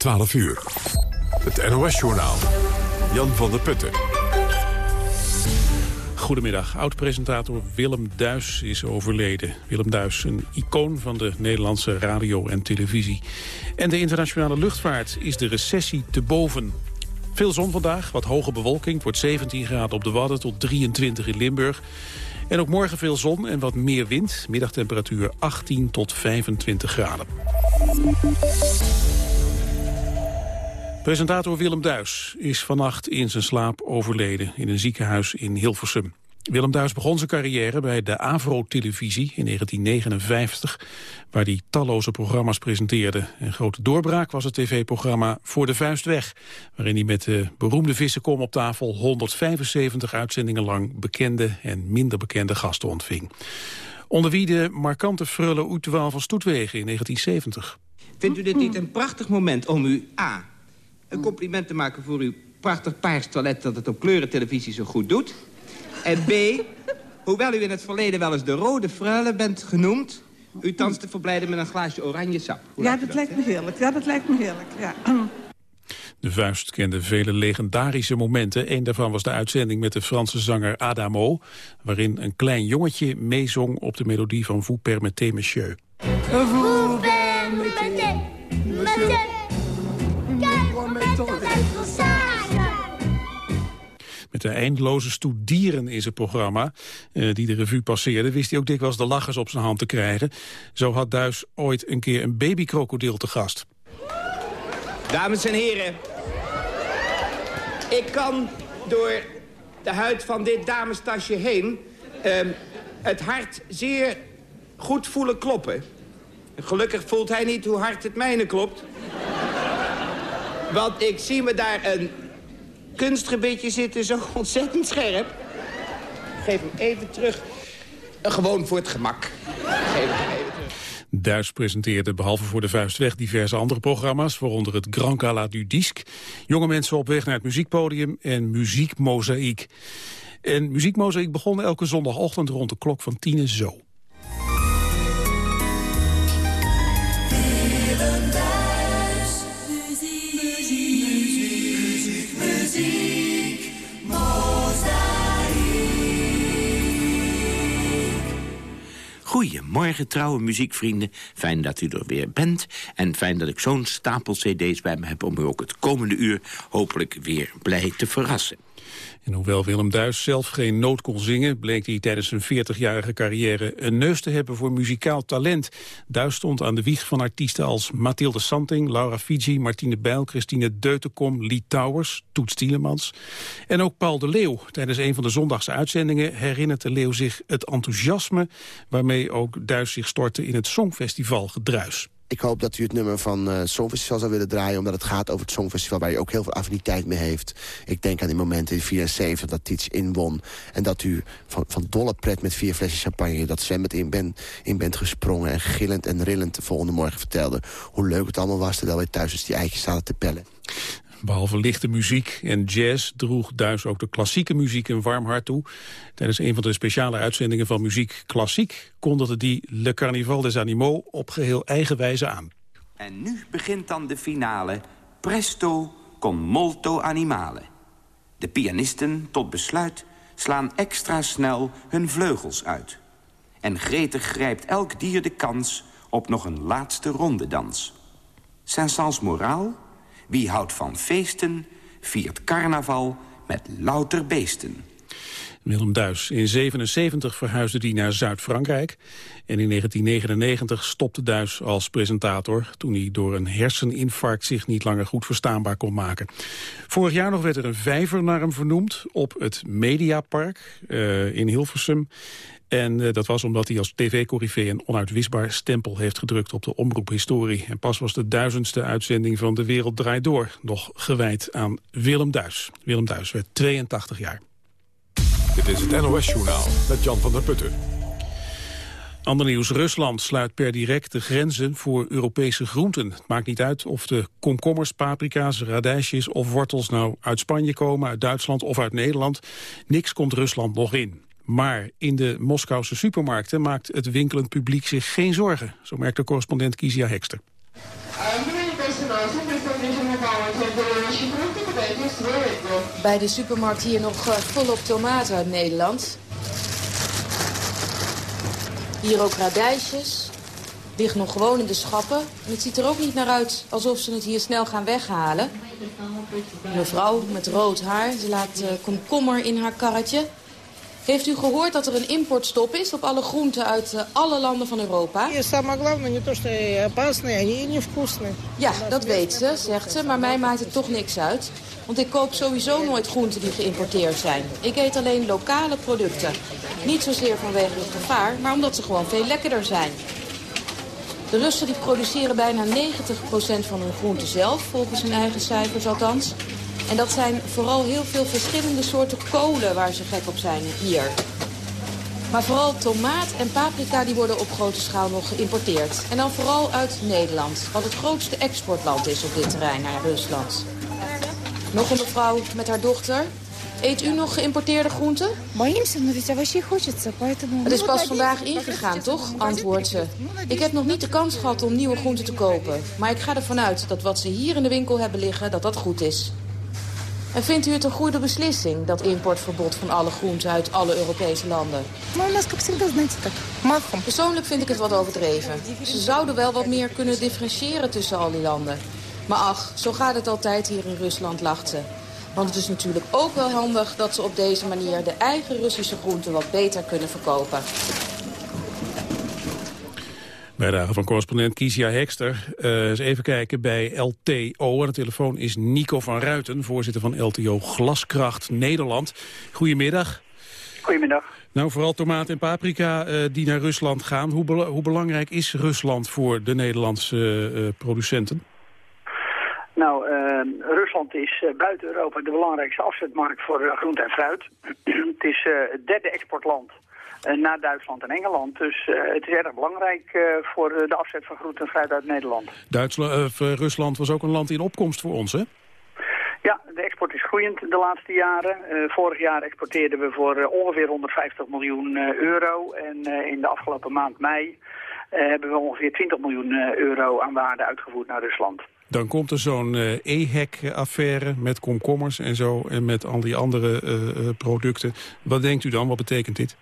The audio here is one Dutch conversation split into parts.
12 uur. Het NOS-journaal. Jan van der Putten. Goedemiddag. Oud-presentator Willem Duis is overleden. Willem Duis, een icoon van de Nederlandse radio en televisie. En de internationale luchtvaart is de recessie te boven. Veel zon vandaag, wat hoge bewolking. Het wordt 17 graden op de Wadden tot 23 in Limburg. En ook morgen veel zon en wat meer wind. Middagtemperatuur 18 tot 25 graden. Presentator Willem Duis is vannacht in zijn slaap overleden in een ziekenhuis in Hilversum. Willem Duis begon zijn carrière bij de Avro-televisie in 1959, waar hij talloze programma's presenteerde. Een grote doorbraak was het tv-programma Voor de Vuist Weg, waarin hij met de beroemde vissenkom op tafel 175 uitzendingen lang bekende en minder bekende gasten ontving. Onder wie de markante frulle Oetwaal van Stoetwegen in 1970. Vindt u dit niet een prachtig moment om u A. een compliment te maken voor uw prachtig paars toilet... dat het op kleurentelevisie zo goed doet... En B, hoewel u in het verleden wel eens de rode fruile bent genoemd... u thans te verblijden met een glaasje oranje sap. ja, dat, lijkt me heerlijk. Ja, dat lijkt me heerlijk, ja. De vuist kende vele legendarische momenten. Een daarvan was de uitzending met de Franse zanger Adamo... waarin een klein jongetje meezong op de melodie van Vous permettez, monsieur. Vous De eindeloze stoet dieren in zijn programma, eh, die de revue passeerde... wist hij ook dikwijls de lachers op zijn hand te krijgen. Zo had Duis ooit een keer een babykrokodil te gast. Dames en heren, ik kan door de huid van dit damestasje heen... Ehm, het hart zeer goed voelen kloppen. Gelukkig voelt hij niet hoe hard het mijne klopt. Want ik zie me daar een kunstgebitje zitten zo ontzettend scherp. Geef hem even terug. Gewoon voor het gemak. Geef hem even terug. Duits presenteerde behalve voor de vuist weg diverse andere programma's, waaronder het Grand Gala du Disque, jonge mensen op weg naar het muziekpodium en Muziekmozaïek. En Muziekmozaïek begon elke zondagochtend rond de klok van tien zo. Goedemorgen, trouwe muziekvrienden. Fijn dat u er weer bent. En fijn dat ik zo'n stapel cd's bij me heb... om u ook het komende uur hopelijk weer blij te verrassen. En hoewel Willem Duis zelf geen noot kon zingen... bleek hij tijdens zijn 40-jarige carrière een neus te hebben voor muzikaal talent. Duis stond aan de wieg van artiesten als Mathilde Santing, Laura Fiji, Martine Bijl, Christine Deutenkom, Lee Towers, Toets Tielemans. En ook Paul de Leeuw. Tijdens een van de zondagse uitzendingen herinnert de Leeuw zich het enthousiasme... waarmee ook Duis zich stortte in het Songfestival Gedruis. Ik hoop dat u het nummer van uh, Songfestival zou willen draaien... omdat het gaat over het Songfestival waar u ook heel veel affiniteit mee heeft. Ik denk aan die momenten in 74 dat Tietz inwon... en dat u van, van dolle pret met vier flesjes champagne... dat zwembad in, ben, in bent gesprongen en gillend en rillend de volgende morgen vertelde... hoe leuk het allemaal was terwijl wij thuis dus die eitjes zaten te pellen. Behalve lichte muziek en jazz droeg Duis ook de klassieke muziek een warm hart toe. Tijdens een van de speciale uitzendingen van Muziek Klassiek kondigde die Le Carnival des Animaux op geheel eigen wijze aan. En nu begint dan de finale Presto con molto animale. De pianisten tot besluit slaan extra snel hun vleugels uit. En gretig grijpt elk dier de kans op nog een laatste rondedans. Saint-Saëns moraal wie houdt van feesten, viert carnaval met louter beesten. Willem Duis. In 77 verhuisde hij naar Zuid-Frankrijk. En in 1999 stopte Duis als presentator... toen hij door een herseninfarct zich niet langer goed verstaanbaar kon maken. Vorig jaar nog werd er een vijver naar hem vernoemd... op het Mediapark uh, in Hilversum. En uh, dat was omdat hij als tv-corrivee een onuitwisbaar stempel heeft gedrukt op de omroephistorie. En pas was de duizendste uitzending van De Wereld Draait Door nog gewijd aan Willem Duis. Willem Duis werd 82 jaar. Dit is het NOS-journaal met Jan van der Putten. Ander nieuws, Rusland sluit per direct de grenzen voor Europese groenten. Het maakt niet uit of de komkommers, paprika's, radijsjes of wortels nou uit Spanje komen, uit Duitsland of uit Nederland. Niks komt Rusland nog in. Maar in de Moskouse supermarkten maakt het winkelend publiek zich geen zorgen. Zo merkt de correspondent Kizia Hekster. Bij de supermarkt hier nog eh, volop tomaten uit Nederland. Hier ook radijsjes. Ligt nog gewoon in de schappen. En het ziet er ook niet naar uit alsof ze het hier snel gaan weghalen. Een mevrouw met rood haar, ze laat uh, komkommer in haar karretje. Heeft u gehoord dat er een importstop is op alle groenten uit uh, alle landen van Europa? Ja, dat weet ze, zegt ze, maar mij maakt het toch niks uit. Want ik koop sowieso nooit groenten die geïmporteerd zijn. Ik eet alleen lokale producten. Niet zozeer vanwege het gevaar, maar omdat ze gewoon veel lekkerder zijn. De Russen die produceren bijna 90% van hun groenten zelf, volgens hun eigen cijfers althans. En dat zijn vooral heel veel verschillende soorten kolen waar ze gek op zijn hier. Maar vooral tomaat en paprika die worden op grote schaal nog geïmporteerd. En dan vooral uit Nederland, wat het grootste exportland is op dit terrein naar Rusland. Nog een mevrouw met haar dochter. Eet u nog geïmporteerde groenten? Het is pas vandaag ingegaan, toch? Antwoordt ze. Ik heb nog niet de kans gehad om nieuwe groenten te kopen. Maar ik ga ervan uit dat wat ze hier in de winkel hebben liggen, dat dat goed is. En vindt u het een goede beslissing, dat importverbod van alle groenten uit alle Europese landen? Persoonlijk vind ik het wat overdreven. Ze zouden wel wat meer kunnen differentiëren tussen al die landen. Maar ach, zo gaat het altijd hier in Rusland, lacht ze. Want het is natuurlijk ook wel handig dat ze op deze manier de eigen Russische groenten wat beter kunnen verkopen. Bijdrage van correspondent Kisia Hekster. Uh, eens even kijken bij LTO. Aan de telefoon is Nico van Ruiten, voorzitter van LTO Glaskracht Nederland. Goedemiddag. Goedemiddag. Nou, vooral tomaat en paprika uh, die naar Rusland gaan. Hoe, be hoe, belangrijk is Rusland voor de Nederlandse uh, producenten? Nou, Rusland is buiten Europa de belangrijkste afzetmarkt voor groente en fruit. het is het derde exportland naar Duitsland en Engeland. Dus uh, het is erg belangrijk uh, voor de afzet van groente en fruit uit Nederland. Duitsland, Rusland was ook een land in opkomst voor ons, hè? Ja, de export is groeiend de laatste jaren. vorig jaar exporteerden we voor ongeveer 150 miljoen euro. En in de afgelopen maand mei hebben we ongeveer 20 miljoen euro aan waarde uitgevoerd naar Rusland. Dan komt er zo'n EHEC-affaire met komkommers en zo en met al die andere producten. Wat denkt u dan? Wat betekent dit?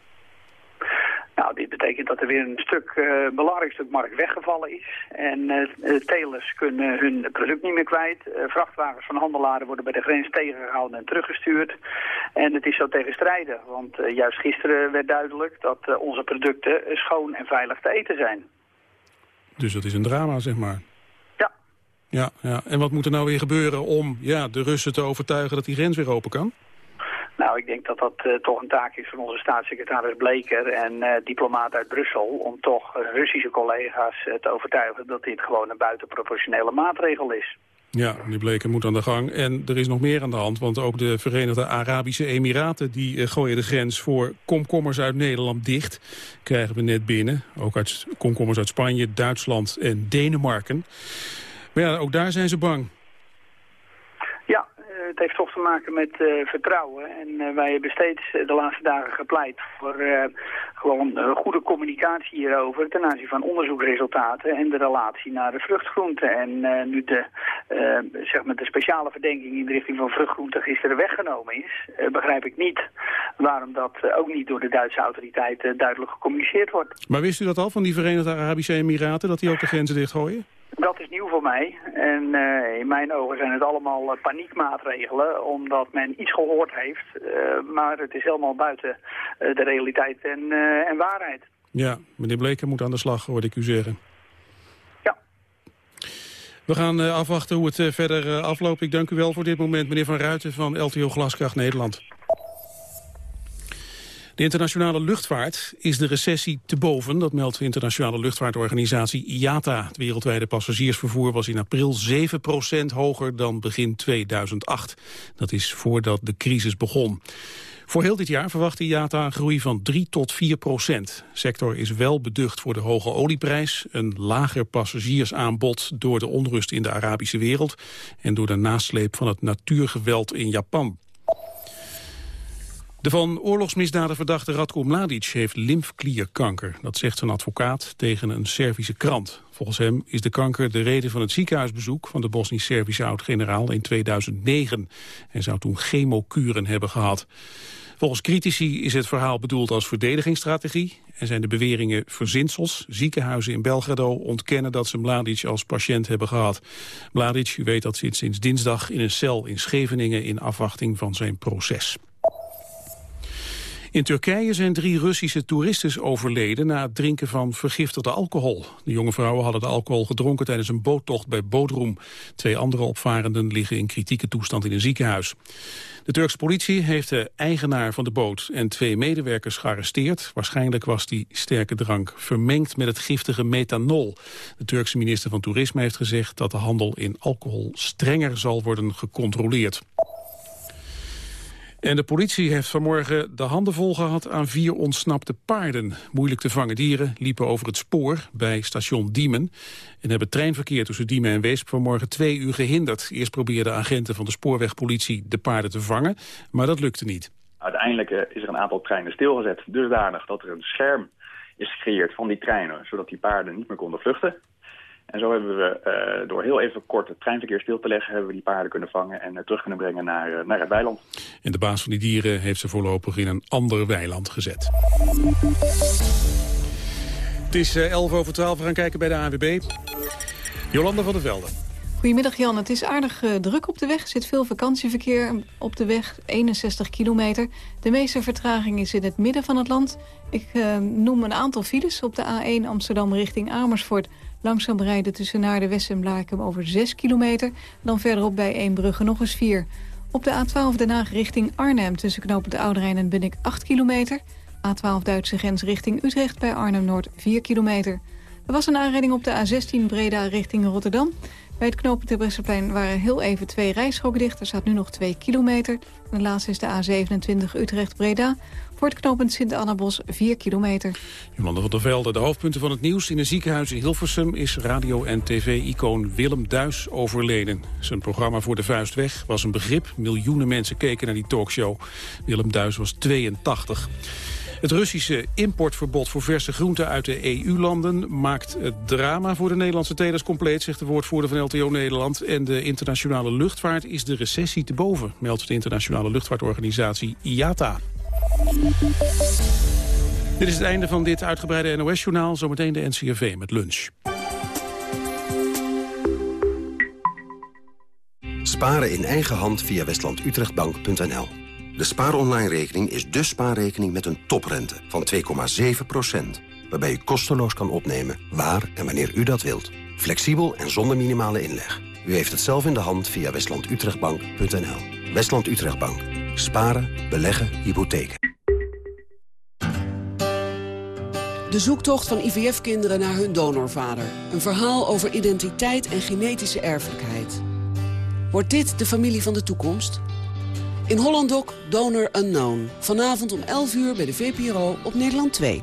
Dat er weer een stuk, uh, belangrijk stuk markt weggevallen is. En uh, telers kunnen hun product niet meer kwijt. Uh, vrachtwagens van handelaren worden bij de grens tegengehouden en teruggestuurd. En het is zo tegenstrijdig, want juist gisteren werd duidelijk dat onze producten schoon en veilig te eten zijn. Dus dat is een drama, zeg maar. Ja. Ja, ja. En wat moet er nou weer gebeuren om ja, de Russen te overtuigen dat die grens weer open kan? Nou, ik denk dat dat uh, toch een taak is van onze staatssecretaris Bleker en uh, diplomaat uit Brussel... om toch uh, Russische collega's te overtuigen dat dit gewoon een buitenproportionele maatregel is. Ja, meneer Bleker moet aan de gang. En er is nog meer aan de hand, want ook de Verenigde Arabische Emiraten... die gooien de grens voor komkommers uit Nederland dicht. Krijgen we net binnen. Ook uit komkommers uit Spanje, Duitsland en Denemarken. Maar ja, ook daar zijn ze bang het heeft toch te maken met uh, vertrouwen. En uh, wij hebben steeds uh, de laatste dagen gepleit voor gewoon goede communicatie hierover ten aanzien van onderzoeksresultaten en de relatie naar de vruchtgroenten. En nu de, zeg maar de speciale verdenking in de richting van vruchtgroenten gisteren weggenomen is, begrijp ik niet waarom dat ook niet door de Duitse autoriteiten duidelijk gecommuniceerd wordt. Maar wist u dat al van die Verenigde Arabische Emiraten, dat die ook de grenzen dichtgooien? Dat is nieuw voor mij. En uh, in mijn ogen zijn het allemaal uh, paniekmaatregelen, omdat men iets gehoord heeft. Uh, maar het is helemaal buiten de realiteit en, en waarheid. Ja, meneer Bleker moet aan de slag, hoorde ik u zeggen. Ja. We gaan afwachten hoe het verder afloopt. Ik dank u wel voor dit moment, meneer Van Ruiten van LTO Glaskracht Nederland. De internationale luchtvaart is de recessie te boven. Dat meldt de internationale luchtvaartorganisatie IATA. Het wereldwijde passagiersvervoer was in april 7% hoger dan begin 2008. Dat is voordat de crisis begon. Voor heel dit jaar verwacht IATA een groei van 3 tot 4 procent. Sector is wel beducht voor de hoge olieprijs, een lager passagiersaanbod door de onrust in de Arabische wereld en door de nasleep van het natuurgeweld in Japan. Van oorlogsmisdaden verdachte Radko Mladic heeft lymfklierkanker. Dat zegt zijn advocaat tegen een Servische krant. Volgens hem is de kanker de reden van het ziekenhuisbezoek... van de Bosnisch-Servische oud-generaal in 2009. Hij zou toen chemokuren hebben gehad. Volgens critici is het verhaal bedoeld als verdedigingsstrategie... en zijn de beweringen verzinsels. Ziekenhuizen in Belgrado ontkennen dat ze Mladic als patiënt hebben gehad. Mladic, weet dat zit sinds dinsdag in een cel in Scheveningen... in afwachting van zijn proces. In Turkije zijn drie Russische toeristen overleden na het drinken van vergiftigde alcohol. De jonge vrouwen hadden de alcohol gedronken tijdens een boottocht bij Bodrum. Twee andere opvarenden liggen in kritieke toestand in een ziekenhuis. De Turkse politie heeft de eigenaar van de boot en twee medewerkers gearresteerd. Waarschijnlijk was die sterke drank vermengd met het giftige methanol. De Turkse minister van Toerisme heeft gezegd dat de handel in alcohol strenger zal worden gecontroleerd. En de politie heeft vanmorgen de handen vol gehad aan vier ontsnapte paarden. Moeilijk te vangen dieren liepen over het spoor bij station Diemen... en hebben treinverkeer tussen Diemen en Weesp vanmorgen twee uur gehinderd. Eerst probeerden agenten van de spoorwegpolitie de paarden te vangen, maar dat lukte niet. Uiteindelijk eh, is er een aantal treinen stilgezet, dusdanig dat er een scherm is gecreëerd van die treinen... zodat die paarden niet meer konden vluchten. En zo hebben we uh, door heel even kort het treinverkeer stil te leggen... hebben we die paarden kunnen vangen en uh, terug kunnen brengen naar, uh, naar het weiland. En de baas van die dieren heeft ze voorlopig in een ander weiland gezet. Het is 11 over 12. We gaan kijken bij de ANWB. Jolanda van der Velde. Goedemiddag Jan, het is aardig uh, druk op de weg. Er zit veel vakantieverkeer op de weg, 61 kilometer. De meeste vertraging is in het midden van het land. Ik uh, noem een aantal files op de A1 Amsterdam richting Amersfoort. Langzaam rijden tussen Naarden, West en Blaakem over 6 kilometer. Dan verderop bij Eembrugge nog eens 4. Op de A12 Den Haag richting Arnhem tussen de Oude Rijn en Bunnik 8 kilometer. A12 Duitse grens richting Utrecht bij Arnhem-Noord 4 kilometer. Er was een aanrijding op de A16 Breda richting Rotterdam. Bij het knopen Terbrechtseplein waren heel even twee rijstroken dicht. Er staat nu nog 2 kilometer. En de laatste is de A27 Utrecht-Breda. Voor het Sint-Annabos 4 kilometer. Jolanda van der Velde, de hoofdpunten van het nieuws. In een ziekenhuis in Hilversum is radio- en tv-icoon Willem Duis overleden. Zijn programma Voor de Vuist Weg was een begrip. Miljoenen mensen keken naar die talkshow. Willem Duis was 82. Het Russische importverbod voor verse groenten uit de EU-landen... maakt het drama voor de Nederlandse telers compleet, zegt de woordvoerder van LTO Nederland. En de internationale luchtvaart is de recessie te boven, meldt de internationale luchtvaartorganisatie IATA. Dit is het einde van dit uitgebreide NOS-journaal. Zometeen de NCRV met lunch. Sparen in eigen hand via westlandutrechtbank.nl. De spaaronline-rekening is de spaarrekening met een toprente van 2,7% waarbij u kosteloos kan opnemen waar en wanneer u dat wilt. Flexibel en zonder minimale inleg. U heeft het zelf in de hand via westlandutrechtbank.nl. Westland Utrechtbank. Sparen, beleggen, hypotheken. De zoektocht van IVF-kinderen naar hun donorvader. Een verhaal over identiteit en genetische erfelijkheid. Wordt dit de familie van de toekomst? In Hollandok Donor Unknown. Vanavond om 11 uur bij de VPRO op Nederland 2.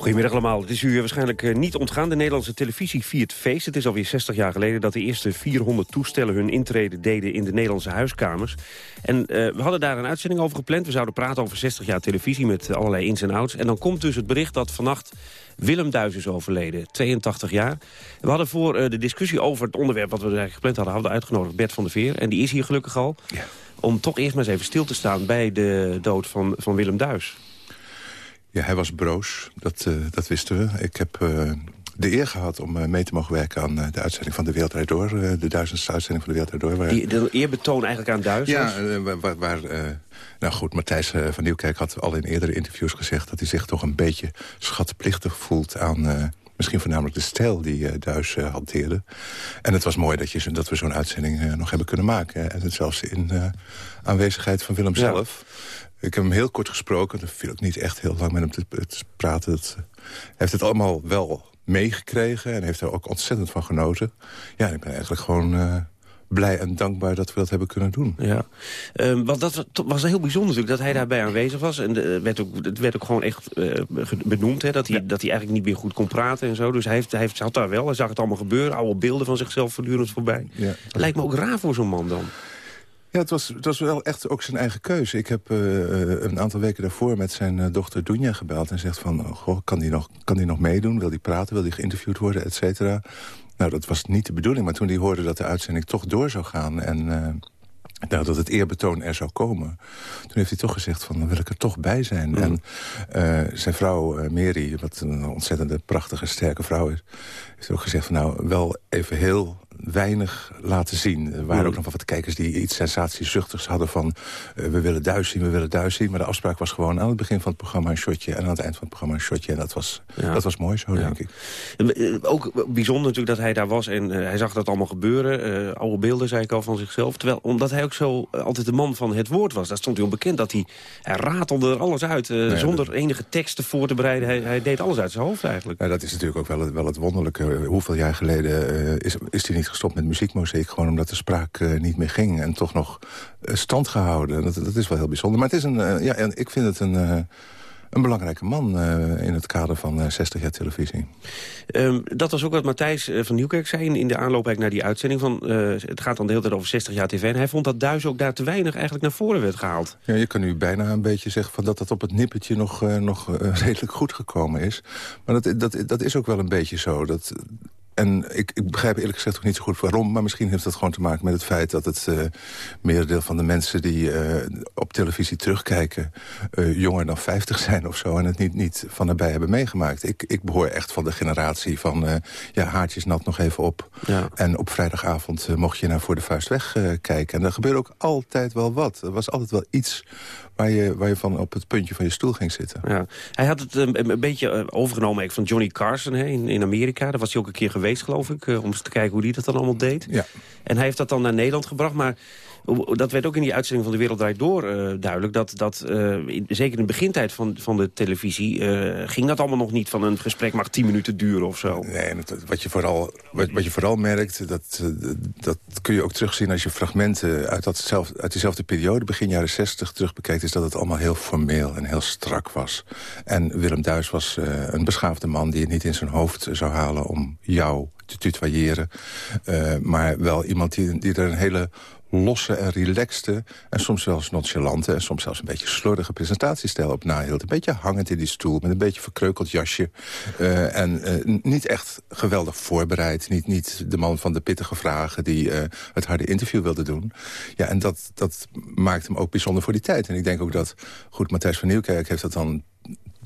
Goedemiddag allemaal. Het is u waarschijnlijk eh, niet ontgaan. De Nederlandse televisie viert feest. Het is alweer 60 jaar geleden dat de eerste 400 toestellen hun intrede deden in de Nederlandse huiskamers. En uh, we hadden daar een uitzending over gepland. We zouden praten over 60 jaar televisie met allerlei ins en outs. En dan komt dus het bericht dat vannacht Willem Duis is overleden, 82 jaar. We hadden voor uh, de discussie over het onderwerp wat we eigenlijk gepland hadden... hadden uitgenodigd Bert van der Veer. En die is hier gelukkig al. Ja. Om toch eerst maar eens even stil te staan bij de dood van, van Willem Duis. Ja, hij was broos. Dat, uh, dat wisten we. Ik heb uh, de eer gehad om uh, mee te mogen werken aan de uitzending van De Wereld Door. de duizendste uitzending van De Wereld Door. Waar... Die, de eerbetoon eigenlijk aan Duis? Ja, waar... waar nou goed, Matthijs van Nieuwkerk had al in eerdere interviews gezegd... dat hij zich toch een beetje schatplichtig voelt aan... Misschien voornamelijk de stijl die uh, Duis uh, hanteerde. En het was mooi dat, je, dat we zo'n uitzending uh, nog hebben kunnen maken. En het zelfs in aanwezigheid van Willem ja. zelf. Ik heb hem heel kort gesproken. Dat viel ook niet echt heel lang met hem te, te praten. Het, hij heeft het allemaal wel meegekregen en heeft er ook ontzettend van genoten. Ja, ik ben eigenlijk gewoon uh, blij en dankbaar dat we dat hebben kunnen doen. Ja, um, want dat was heel bijzonder natuurlijk dat hij daarbij aanwezig was. En de, werd ook, het werd ook gewoon echt uh, benoemd, hè, dat, hij, dat hij eigenlijk niet meer goed kon praten en zo. Dus hij, heeft, hij heeft, had daar wel, hij zag het allemaal gebeuren, oude beelden van zichzelf voortdurend voorbij. Ja. Lijkt me ook raar voor zo'n man dan. Ja, het was, het was wel echt ook zijn eigen keuze. Ik heb uh, een aantal weken daarvoor met zijn uh, dochter Dunja gebeld... en zegt van, oh, goh, kan die nog, kan die nog meedoen? Wil die praten? Wil die geïnterviewd worden? Et cetera. Nou, dat was niet de bedoeling. Maar toen hij hoorde dat de uitzending toch door zou gaan... en uh, nou, dat het eerbetoon er zou komen. Toen heeft hij toch gezegd van, dan wil ik er toch bij zijn. En uh, zijn vrouw, Mary, wat een ontzettende prachtige, sterke vrouw is... heeft ook gezegd van, nou, wel even heel weinig laten zien. Er waren ook nog wat kijkers die iets sensatiezuchtigs hadden van... Uh, we willen duis zien, we willen duis zien. Maar de afspraak was gewoon aan het begin van het programma een shotje... en aan het eind van het programma een shotje. En dat was, ja. dat was mooi zo, ja. denk ik. Ook bijzonder natuurlijk dat hij daar was en uh, hij zag dat allemaal gebeuren. Uh, oude beelden, zei ik al, van zichzelf. Terwijl, omdat hij ook zo altijd de man van het woord was. Dat stond hij onbekend, dat hij, hij ratelde er alles uit... Nee, zonder dat... enige teksten voor te bereiden. Hij, hij, deed alles uit zijn hoofd eigenlijk. Ja, dat is natuurlijk ook wel het, wel het wonderlijke. Hoeveel jaar geleden is, is hij niet gestopt met muziekmuziek. Gewoon omdat de spraak uh, niet meer ging. En toch nog uh, stand gehouden. Dat, dat is wel heel bijzonder. Maar het is een, uh, ja, en ik vind het een een belangrijke man uh, in het kader van uh, 60 jaar televisie. Um, dat was ook wat Matthijs uh, van Nieuwkerk zei in, in de aanloop naar die uitzending. Van, het gaat dan de hele tijd over 60 jaar tv. En hij vond dat Duis ook daar te weinig eigenlijk naar voren werd gehaald. Ja, je kan nu bijna een beetje zeggen van dat dat op het nippertje nog, nog redelijk goed gekomen is. Maar dat, dat, dat is ook wel een beetje zo. Dat, en ik, ik, begrijp eerlijk gezegd ook niet zo goed waarom... maar misschien heeft dat gewoon te maken met het feit... dat het uh, merendeel van de mensen die uh, op televisie terugkijken... Uh, jonger dan 50 zijn of zo... en het niet, niet van nabij hebben meegemaakt. Ik, ik behoor echt van de generatie van... ja, haartjes nat nog even op. Ja. En op vrijdagavond mocht je naar Voor de Vuist weg kijken. En er gebeurde ook altijd wel wat. Er was altijd wel iets waar je, waar je van op het puntje van je stoel ging zitten. Ja. Hij had het een, een beetje overgenomen van Johnny Carson hè, in, in Amerika. Daar was hij ook een keer geweest, geloof ik, om eens te kijken hoe die dat dan allemaal deed. Ja. En hij heeft dat dan naar Nederland gebracht, maar dat werd ook in die uitzending van De Wereld Draait Door uh, duidelijk. Dat, dat in, zeker in de begintijd van, van de televisie... Uh, ging dat allemaal nog niet van een gesprek mag tien minuten duren of zo. Nee, wat je vooral, wat, je vooral merkt... Dat, dat kun je ook terugzien als je fragmenten uit, dat uit diezelfde periode... begin jaren zestig terugbekijkt... is dat het allemaal heel formeel en heel strak was. En Willem Duis was een beschaafde man... die het niet in zijn hoofd zou halen om jou te tutoyeren. maar wel iemand die, die er een hele losse en relaxte... en soms zelfs nonchalante en soms zelfs een beetje slordige presentatiestijl op nahield. Een beetje hangend in die stoel, met een beetje verkreukeld jasje. Uh, en uh, niet echt geweldig voorbereid. Niet, niet de man van de pittige vragen die uh, het harde interview wilde doen. Ja, en dat, dat maakt hem ook bijzonder voor die tijd. En ik denk ook dat, goed, Matthijs van Nieuwkerk heeft dat dan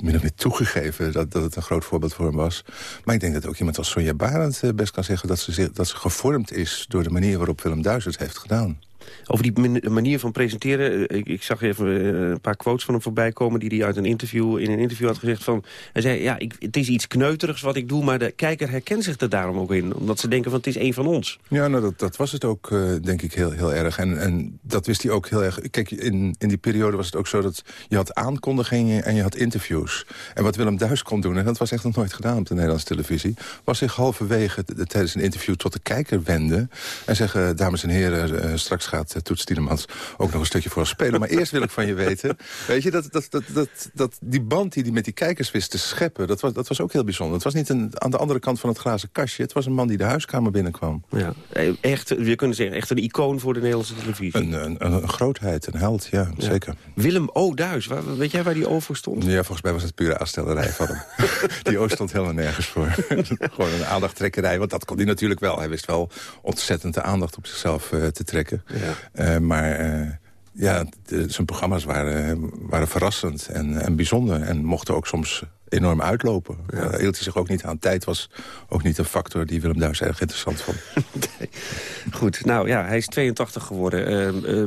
min of toegegeven dat, dat het een groot voorbeeld voor hem was. Maar ik denk dat ook iemand als Sonja Barend best kan zeggen... dat ze, dat ze gevormd is door de manier waarop Willem het heeft gedaan. Over die manier van presenteren. Eh, ik, zag even eh, een paar quotes van hem voorbij komen... die hij uit een interview, in een interview had gezegd van... Hij zei, ja, ik, het is iets kneuterigs wat ik doe... maar de kijker herkent zich er daarom ook in. Omdat ze denken van, het is een van ons. Ja, nou, dat, dat was het ook, uh, denk ik, heel, heel erg. En, en dat wist hij ook heel erg. Kijk, in, in die periode was het ook zo dat je had aankondigingen... en je had interviews. En wat Willem Duis kon doen, en dat was echt nog nooit gedaan op de Nederlandse televisie... was zich halverwege tijdens een interview tot de kijker wenden... en zeggen, dames en heren, straks gaat Toets Tielemans ook nog een stukje voor ons spelen. Maar eerst wil ik van je weten, weet je, dat, dat, dat, dat, dat die band die hij met die kijkers wist te scheppen, dat was, dat was ook heel bijzonder. Het was niet een, aan de andere kant van het glazen kastje. Het was een man die de huiskamer binnenkwam. Ja, echt, je kunt zeggen, echt een icoon voor de Nederlandse televisie. Een, een, een grootheid, een held, ja, ja. zeker. Willem O. Duis, waar, weet jij waar die O voor stond? Ja, volgens mij was het pure aanstellerij van hem. die O stond helemaal nergens voor. Gewoon een aandachttrekkerij, want dat kon hij natuurlijk wel. Hij wist wel ontzettend de aandacht op zichzelf uh, te trekken. Ja. Uh, maar uh, ja, zijn programma's waren, waren verrassend en, en bijzonder. En mochten ook soms enorm uitlopen. Ja. Uh, hield hij zich ook niet aan. Tijd was ook niet een factor die Willem Duis erg interessant vond. nee. Goed, nou ja, hij is 82 geworden. Uh,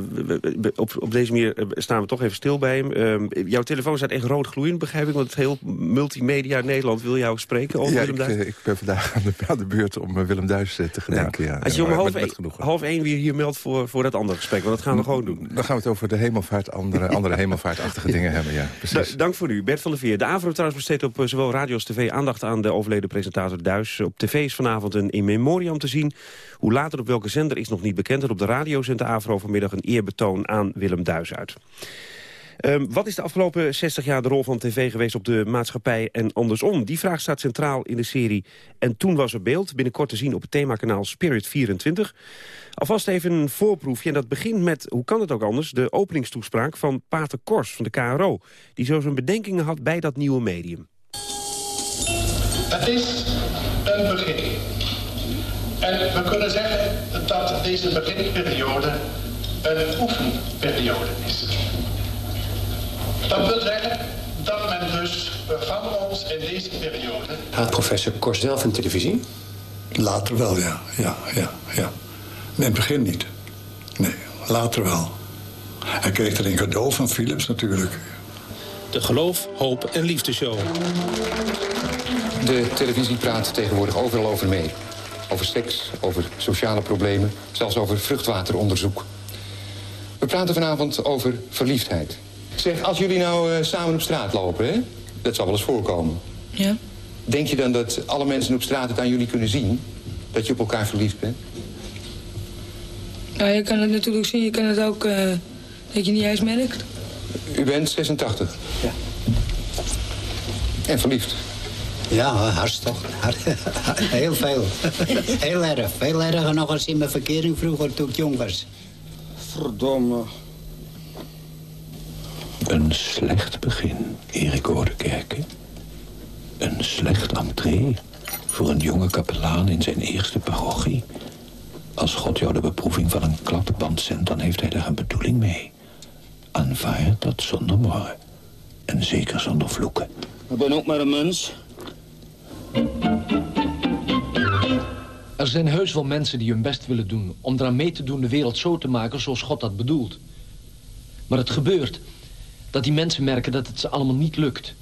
uh, op, op deze manier staan we toch even stil bij hem. Ehm, jouw telefoon staat echt rood gloeiend, begrijp ik. Want het heel multimedia Nederland wil jou spreken over ja, Willem Duis. Ik, ik ben vandaag aan de, aan de beurt om Willem Duis te gedenken. Ja. Als je om half, met, met half één weer hier meldt voor, voor dat andere gesprek. Want dat gaan we gewoon doen. Dan gaan we het over de hemelvaart, andere, andere hemelvaartachtige dingen hebben. Ja, precies. dank voor nu. Bert van der Veer. De Avro trouwens besteedt op zowel radio als tv aandacht aan de overleden presentator Duis. Op tv is vanavond een in memoriam te zien. Hoe later op welke zender is nog niet bekend. En op de radio zendt de AVRO vanmiddag een eerbetoon aan Willem Duis uit. Um, wat is de afgelopen 60 jaar de rol van tv geweest op de maatschappij en andersom? Die vraag staat centraal in de serie En toen was er beeld. Binnenkort te zien op het themakanaal Spirit 24. Alvast even een voorproefje en dat begint met, hoe kan het ook anders... de openingstoespraak van Pater Kors van de KRO... die zo zijn bedenkingen had bij dat nieuwe medium. Het is een begin. En we kunnen zeggen dat deze beginperiode een oefenperiode is. Dat wil zeggen dat men dus van ons in deze periode... Had professor Kors zelf een televisie? Later wel, ja. ja, ja, ja. In het begin niet. Nee, later wel. Hij kreeg er een cadeau van Philips natuurlijk. De Geloof, Hoop en Liefdeshow. De televisie praat tegenwoordig overal over mee. Over seks, over sociale problemen, zelfs over vruchtwateronderzoek. We praten vanavond over verliefdheid. Zeg, als jullie nou uh, samen op straat lopen, hè? Dat zal wel eens voorkomen. Ja. Denk je dan dat alle mensen op straat het aan jullie kunnen zien? Dat je op elkaar verliefd bent? Ja, je kan het natuurlijk zien. Je kan het ook uh, dat je niet eens merkt. U bent 86? Ja. En verliefd? Ja, hartstikke. Heel veel. Heel erg. Veel erger nog als in mijn verkering vroeger toen ik jong was. Verdomme. Een slecht begin, Erik Oudekerke. Een slecht entree voor een jonge kapelaan in zijn eerste parochie. Als God jou de beproeving van een klapband zendt, dan heeft hij daar een bedoeling mee. Aanvaard dat zonder morren. En zeker zonder vloeken. Ik ben ook maar een mens. Er zijn heus wel mensen die hun best willen doen... om eraan mee te doen de wereld zo te maken zoals God dat bedoelt. Maar het gebeurt dat die mensen merken dat het ze allemaal niet lukt.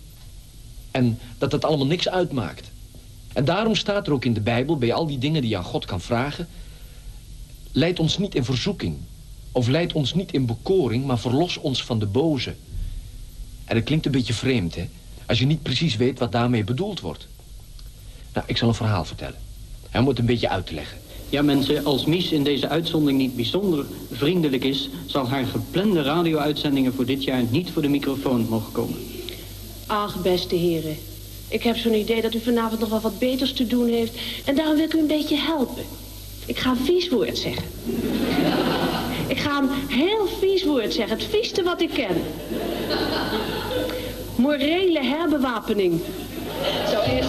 En dat het allemaal niks uitmaakt. En daarom staat er ook in de Bijbel, bij al die dingen die je aan God kan vragen... Leid ons niet in verzoeking. Of leid ons niet in bekoring, maar verlos ons van de boze. En dat klinkt een beetje vreemd, hè? Als je niet precies weet wat daarmee bedoeld wordt. Nou, ik zal een verhaal vertellen. Hij moet een beetje uit te leggen. Ja, mensen, als Mies in deze uitzondering niet bijzonder vriendelijk is... zal haar geplande radio-uitzendingen voor dit jaar niet voor de microfoon mogen komen. Ach, beste heren. Ik heb zo'n idee dat u vanavond nog wel wat beters te doen heeft... en daarom wil ik u een beetje helpen. Ik ga een vies woord zeggen. ik ga een heel vies woord zeggen. Het vieste wat ik ken. Morele herbewapening. Zo is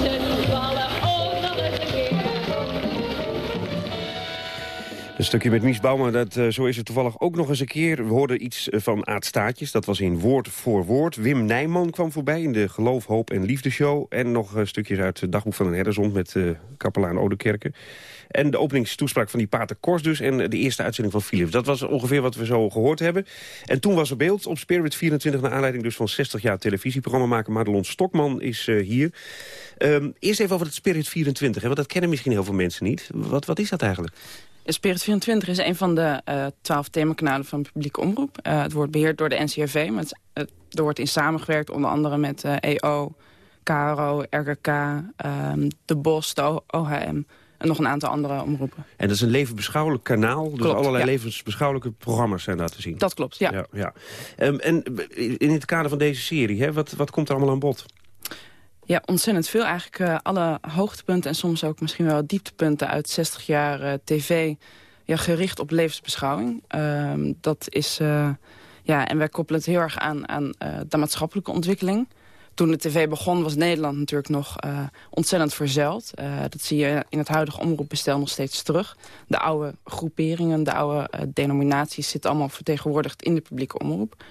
Een stukje met Mies Bouwman, dat, uh, zo is het toevallig ook nog eens een keer. We hoorden iets eh, van Aad Staatjes, dat was in Woord voor Woord. Wim Nijman kwam voorbij in de Geloof, Hoop en Liefdeshow. En nog uh, stukjes uit het dagboek van een herdershond met uh, kapelaan Odekerke. En de openingstoespraak van die Pater Kors dus. En de eerste uitzending van Philips. Dat was ongeveer wat we zo gehoord hebben. En toen was er beeld op Spirit 24... naar aanleiding dus van 60 jaar televisieprogramma maken. Madelon Stokman is hier. Um, eerst even over het Spirit 24. Hè, want dat kennen misschien heel veel mensen niet. Wat, wat is dat eigenlijk? Spirit 24 is een van de twaalf uh, themakanalen van publieke omroep. Uh, het wordt beheerd door de NCRV. Maar het, het, er wordt in samengewerkt onder andere met EO, KRO, RKK, um, De Bos, de OHM en nog een aantal andere omroepen. En dat is een levensbeschouwelijk kanaal, dus klopt, allerlei ja. levensbeschouwelijke programma's zijn daar te zien. Dat klopt, ja. ja, ja. Um, en in het kader van deze serie, hè, wat, wat komt er allemaal aan bod? Ja, ontzettend veel. Eigenlijk uh, alle hoogtepunten en soms ook misschien wel dieptepunten uit 60 jaar uh, tv... Ja, gericht op levensbeschouwing. Uh, dat is... Uh, ja, en wij koppelen het heel erg aan, aan de maatschappelijke ontwikkeling toen de tv begon was Nederland natuurlijk nog ontzettend verzeld. Uh, dat zie je in het huidige omroepbestel nog steeds terug. De oude groeperingen, de oude denominaties zitten allemaal vertegenwoordigd in de publieke omroep.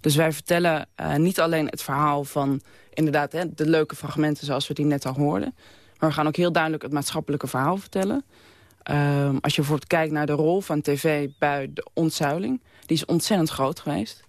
Dus wij vertellen niet alleen het verhaal van inderdaad hè, de leuke fragmenten zoals we die net al hoorden. Maar we gaan ook heel duidelijk het maatschappelijke verhaal vertellen. als je bijvoorbeeld kijkt naar de rol van tv bij de ontzuiling. Die is ontzettend groot geweest.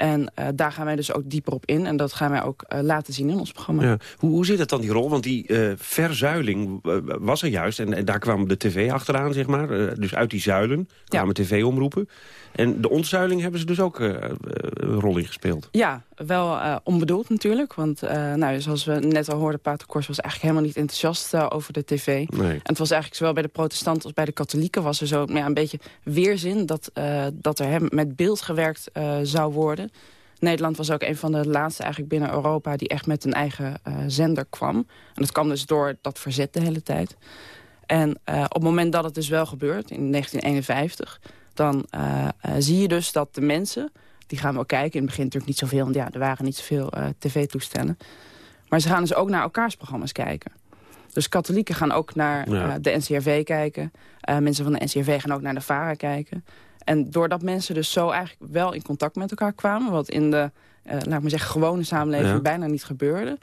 En uh, daar gaan wij dus ook dieper op in. En dat gaan wij ook uh, laten zien in ons programma. Ja. Hoe, hoe zit het dan, die rol? Want die uh, verzuiling was er juist. En, en, daar kwam de tv achteraan, zeg maar. dus uit die zuilen kwamen ja. tv-omroepen. En de ontzuiling hebben ze dus ook een rol in gespeeld. Ja, wel onbedoeld natuurlijk. Want nou, zoals we net al hoorden, Pater Kors was eigenlijk helemaal niet enthousiast over de tv. Nee. En het was eigenlijk zowel bij de protestanten als bij de katholieken... was er zo ja, een beetje weerzin dat, dat er hem met beeld gewerkt zou worden. Nederland was ook een van de laatste eigenlijk binnen Europa... die echt met een eigen uh, zender kwam. En dat kwam dus door dat verzet de hele tijd. En uh, op het moment dat het dus wel gebeurt, in 1951... dan uh, zie je dus dat de mensen, die gaan wel kijken... in het begin natuurlijk niet zoveel, want ja, er waren niet zoveel tv-toestellen... maar ze gaan dus ook naar elkaars programma's kijken. Dus katholieken gaan ook naar ja. de NCRV kijken. mensen van de NCRV gaan ook naar de VARA kijken. En doordat mensen dus zo eigenlijk wel in contact met elkaar kwamen... wat in de, uh, laat ik maar zeggen, gewone samenleving ja. bijna niet gebeurde...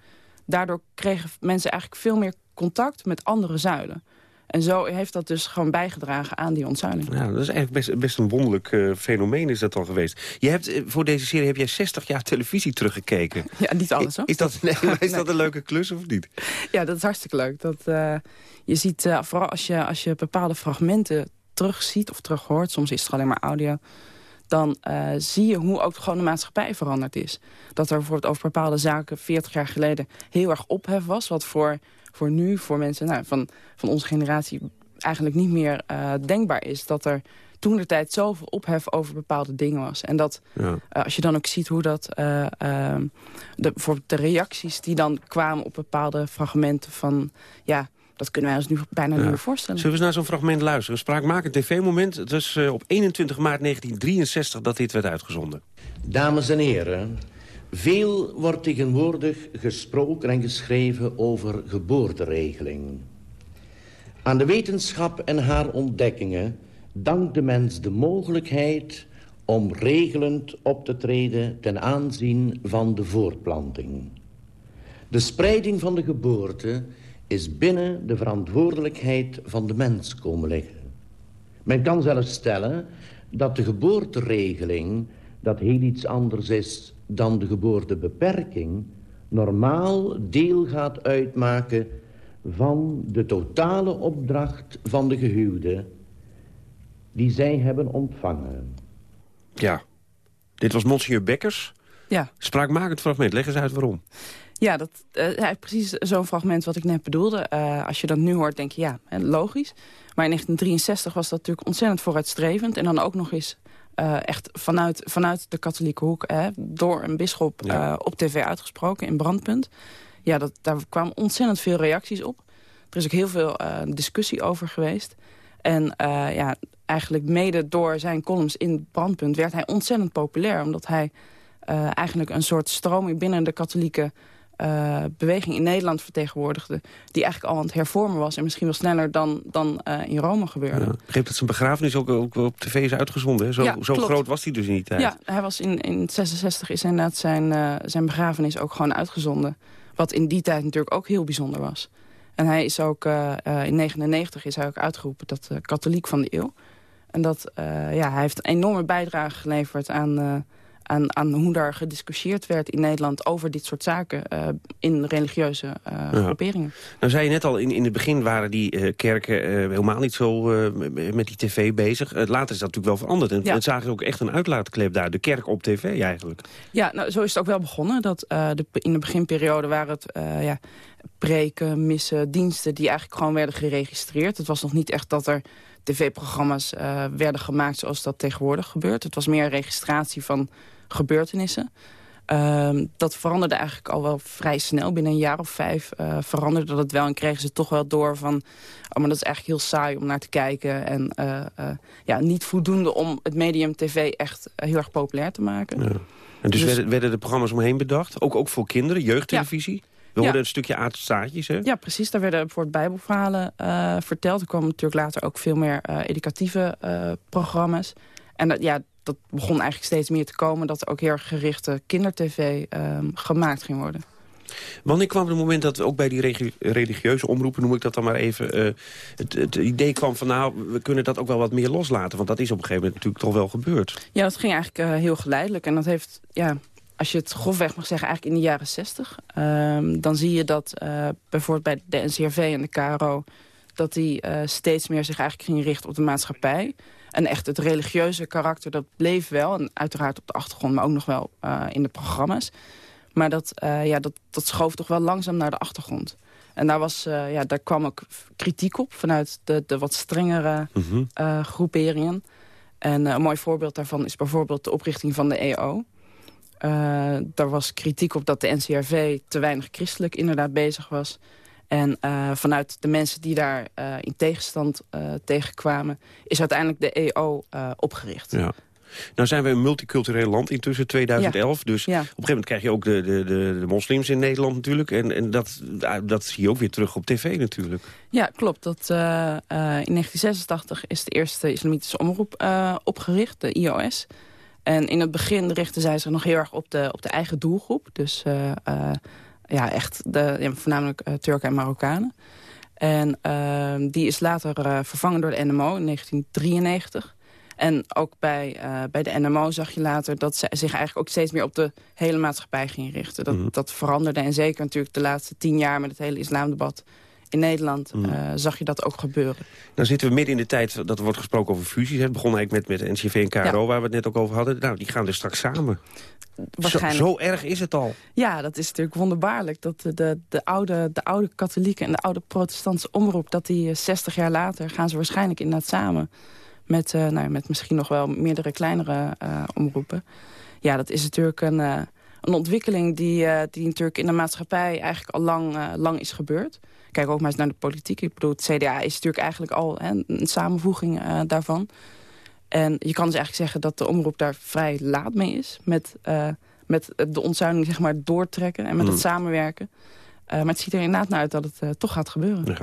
daardoor kregen mensen eigenlijk veel meer contact met andere zuilen. En zo heeft dat dus gewoon bijgedragen aan die ontzuiling. Ja, dat is eigenlijk best, best een wonderlijk uh, fenomeen is dat al geweest. Je hebt, voor deze serie heb jij 60 jaar televisie teruggekeken. Ja, niet alles hoor. Is dat, nee, maar is dat een leuke klus of niet? Ja, dat is hartstikke leuk. Dat, uh, je ziet, vooral als je, als je bepaalde fragmenten terugziet of terughoort... soms is het alleen maar audio... dan uh, zie je hoe ook gewoon de maatschappij veranderd is. Dat er bijvoorbeeld over bepaalde zaken 40 jaar geleden heel erg ophef was... wat voor, voor nu, voor mensen nou, van, van onze generatie eigenlijk niet meer uh, denkbaar is. Dat er toen de tijd zoveel ophef over bepaalde dingen was. En dat, ja. uh, als je dan ook ziet hoe dat... Uh, uh, de, bijvoorbeeld de reacties die dan kwamen op bepaalde fragmenten van... ja, dat kunnen wij ons nu bijna ja. niet meer voorstellen. Zullen we eens naar zo'n fragment luisteren? Spraakmakend tv-moment. Het was uh, op 21 maart 1963 dat dit werd uitgezonden. Dames en heren, veel wordt tegenwoordig gesproken en geschreven over geboorteregeling. Aan de wetenschap en haar ontdekkingen dankt de mens de mogelijkheid om regelend op te treden ten aanzien van de voortplanting. De spreiding van de geboorte is binnen de verantwoordelijkheid van de mens komen liggen. Men kan zelfs stellen dat de geboorteregeling... dat heel iets anders is dan de geboortebeperking... normaal deel gaat uitmaken van de totale opdracht van de gehuwde... die zij hebben ontvangen. Ja, dit was Monsieur Bekkers. Ja. Spraakmakend fragment, leg eens uit waarom. Ja, dat uh, precies zo'n fragment wat ik net bedoelde. Uh, als je dat nu hoort, denk je ja, logisch. Maar in 1963 was dat natuurlijk ontzettend vooruitstrevend. En dan ook nog eens uh, echt vanuit, vanuit de katholieke hoek... Hè, door een bisschop ja. op tv uitgesproken in Brandpunt. Ja, dat, daar kwamen ontzettend veel reacties op. Er is ook heel veel discussie over geweest. En ja, eigenlijk mede door zijn columns in Brandpunt... werd hij ontzettend populair, omdat hij... eigenlijk een soort stroming binnen de katholieke uh, beweging in Nederland vertegenwoordigde... die eigenlijk al aan het hervormen was... en misschien wel sneller dan, dan uh, in Rome gebeurde. Ja. Ik begreep dat zijn begrafenis ook, ook op tv is uitgezonden. Hè? Zo, ja, zo groot was hij dus in die tijd. Ja, hij was in, in 66 is inderdaad zijn, uh, zijn begrafenis ook gewoon uitgezonden. Wat in die tijd natuurlijk ook heel bijzonder was. En hij is ook in 99 is hij ook uitgeroepen tot katholiek van de eeuw. En dat, ja, hij heeft een enorme bijdrage geleverd aan aan, aan hoe daar gediscussieerd werd in Nederland... over dit soort zaken uh, in religieuze uh, ja. groeperingen. Nou zei je net al, in, in het begin waren die uh, kerken helemaal niet zo met die tv bezig. later is dat natuurlijk wel veranderd. En ja. het zagen ook echt een uitlaatklep daar, de kerk op tv eigenlijk. Ja, nou, zo is het ook wel begonnen. Dat, de, in de beginperiode waren het ja, preken, missen, diensten... die eigenlijk gewoon werden geregistreerd. Het was nog niet echt dat er tv-programma's werden gemaakt zoals dat tegenwoordig gebeurt. Het was meer registratie van gebeurtenissen. Um, dat veranderde eigenlijk al wel vrij snel. Binnen een jaar of vijf uh, veranderde dat wel. En kregen ze toch wel door van... oh, maar dat is eigenlijk heel saai om naar te kijken. En uh, uh, ja, niet voldoende om het medium tv echt heel erg populair te maken. Ja. En dus, dus werden, werden, de programma's omheen bedacht? Ook, ook voor kinderen, jeugdtelevisie? Ja. We hoorden ja. een stukje aardstaatjes, hè? Ja, precies. Daar werden bijvoorbeeld bijbelverhalen verteld. Er kwamen natuurlijk later ook veel meer educatieve programma's. En dat, ja, dat begon eigenlijk steeds meer te komen... dat er ook heel erg gerichte kindertv um, gemaakt ging worden. Wanneer kwam het moment dat ook bij die religieuze omroepen, noem ik dat dan maar even, uh, het, het, idee kwam van nou, we kunnen dat ook wel wat meer loslaten. Want dat is op een gegeven moment natuurlijk toch wel gebeurd. Ja, dat ging eigenlijk uh, heel geleidelijk. En dat heeft, ja, als je het grofweg mag zeggen, eigenlijk in de jaren zestig. Um, dan zie je dat uh, bijvoorbeeld bij de NCRV en de KRO... dat die steeds meer zich eigenlijk ging richten op de maatschappij. En echt het religieuze karakter, dat bleef wel. En uiteraard op de achtergrond, maar ook nog wel in de programma's. Maar dat, uh, ja, dat, dat schoof toch wel langzaam naar de achtergrond. En daar, was, uh, ja, daar kwam ook kritiek op vanuit de, de wat strengere uh, groeperingen. En een mooi voorbeeld daarvan is bijvoorbeeld de oprichting van de EO. daar was kritiek op dat de NCRV te weinig christelijk inderdaad bezig was. En vanuit de mensen die daar in tegenstand tegenkwamen... is uiteindelijk de EO opgericht. Ja. Nou zijn we een multicultureel land intussen, 2011. Dus op een gegeven moment krijg je ook de, de, de, de moslims in Nederland natuurlijk. En, en dat, dat zie je ook weer terug op tv natuurlijk. Ja, klopt. Dat, uh, uh, in 1986 is de eerste islamitische omroep uh, opgericht, de IOS. En in het begin richtten zij zich nog heel erg op de, op de eigen doelgroep. Dus ja, echt de, ja, voornamelijk Turken en Marokkanen. En ehm, die is later vervangen door de NMO in 1993. En ook bij, uh, bij de NMO zag je later dat ze zich eigenlijk ook steeds meer op de hele maatschappij ging richten. Dat, mm. dat veranderde en zeker natuurlijk de laatste tien jaar met het hele islamdebat in Nederland mm. uh, zag je dat ook gebeuren. Dan zitten we midden in de tijd dat er wordt gesproken over fusies. Het begon eigenlijk met, met NCV en KRO, waar we het net ook over hadden. Nou, die gaan dus straks samen. Waarschijnlijk. Zo, zo, erg is het al. Ja, dat is natuurlijk wonderbaarlijk. Dat de, de, de, oude, de oude katholieken en de oude protestantse omroep... dat die 60 jaar later gaan ze waarschijnlijk inderdaad samen met, uh, nou, met misschien nog wel meerdere kleinere uh, omroepen. Ja, dat is natuurlijk een, een ontwikkeling die, die natuurlijk in de maatschappij eigenlijk al lang, lang is gebeurd. Kijk ook maar eens naar de politiek. Ik bedoel, het CDA is natuurlijk eigenlijk al hè, een samenvoeging daarvan. En je kan dus eigenlijk zeggen dat de omroep daar vrij laat mee is. Met, met de ontzuiling zeg maar, doortrekken en met het mm. samenwerken. Uh, maar het ziet er inderdaad naar uit dat het uh, toch gaat gebeuren. Ja.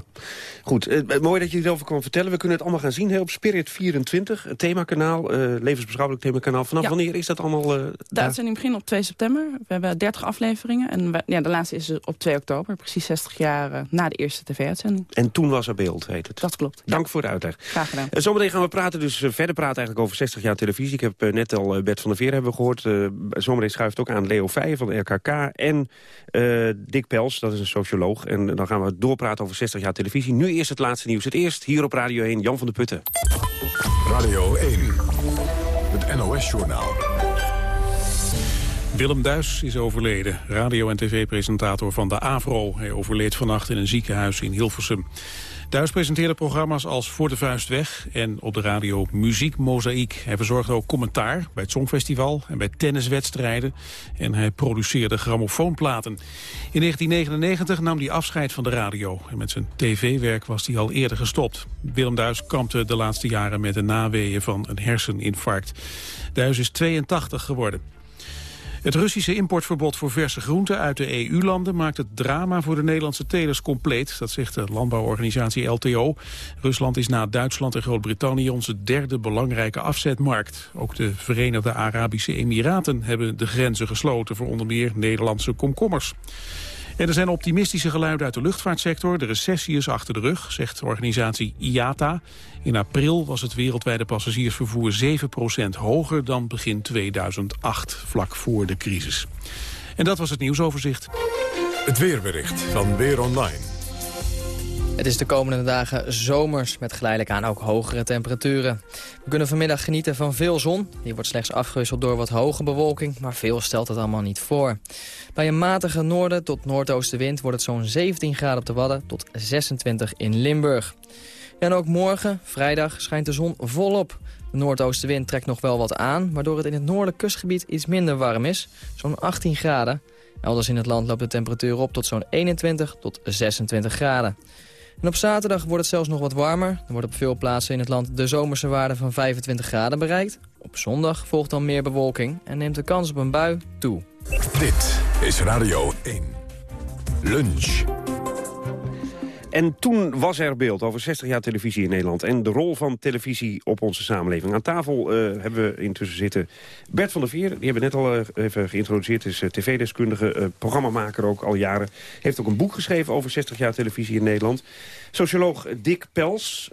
Goed, uh, mooi dat je erover kan vertellen. We kunnen het allemaal gaan zien hè, op Spirit 24, het themakanaal, levensbeschouwelijk themakanaal. Vanaf wanneer is dat allemaal? de uitzending begint op 2 september. We hebben 30 afleveringen en we, ja, de laatste is op 2 oktober, precies 60 jaar na de eerste tv-uitzending. En toen was er beeld, heet het. Dat klopt. Dank voor de uitleg. Graag gedaan. zometeen gaan we praten, dus verder praten eigenlijk over 60 jaar televisie. Ik heb net al Bert van der Veer hebben gehoord. zometeen schuift ook aan Leo Feijen van de RKK en Dick Pels, dat is een socioloog. En dan gaan we doorpraten over 60 jaar televisie. Nu eerst het laatste nieuws. Het eerst hier op Radio 1, Jan van der Putten. Radio 1, het NOS-journaal. Willem Duis is overleden, radio- en tv-presentator van de AVRO. Hij overleed vannacht in een ziekenhuis in Hilversum. Thuis presenteerde programma's als Voor de Vuist Weg en op de radio Muziek Mozaïek. Hij verzorgde ook commentaar bij het Songfestival en bij tenniswedstrijden. En hij produceerde grammofoonplaten. In 1999 nam hij afscheid van de radio. En met zijn tv-werk was hij al eerder gestopt. Willem Duis kampte de laatste jaren met de naweeën van een herseninfarct. Duis is 82 geworden. Het Russische importverbod voor verse groenten uit de EU-landen maakt het drama voor de Nederlandse telers compleet. Dat zegt de landbouworganisatie LTO. Rusland is na Duitsland en Groot-Brittannië onze derde belangrijke afzetmarkt. Ook de Verenigde Arabische Emiraten hebben de grenzen gesloten voor onder meer Nederlandse komkommers. Er zijn optimistische geluiden uit de luchtvaartsector. De recessie is achter de rug, zegt de organisatie IATA. In april was het wereldwijde passagiersvervoer 7% hoger dan begin 2008, vlak voor de crisis. En dat was het nieuwsoverzicht. Het weerbericht van Weer Online. Het is de komende dagen zomers met geleidelijk aan ook hogere temperaturen. We kunnen vanmiddag genieten van veel zon. Die wordt slechts afgewisseld door wat hoge bewolking, maar veel stelt het allemaal niet voor. Bij een matige noorden tot noordoostenwind wordt het zo'n 17 graden op de Wadden tot 26 in Limburg. en ook morgen, vrijdag, schijnt de zon volop. De noordoostenwind trekt nog wel wat aan, waardoor het in het noordelijk kustgebied iets minder warm is. Zo'n 18 graden. Elders in het land loopt de temperatuur op tot zo'n 21 tot 26 graden. En op zaterdag wordt het zelfs nog wat warmer. Er wordt op veel plaatsen in het land de zomerse waarde van 25 graden bereikt. Op zondag volgt dan meer bewolking en neemt de kans op een bui toe. Dit is Radio 1. Lunch. En toen was er beeld over 60 jaar televisie in Nederland... en de rol van televisie op onze samenleving. Aan tafel uh, hebben we intussen zitten Bert van der Veer. Die hebben we net al uh, even geïntroduceerd. is uh, tv-deskundige, programmamaker ook al jaren. Heeft ook een boek geschreven over 60 jaar televisie in Nederland. Socioloog Dick Pels,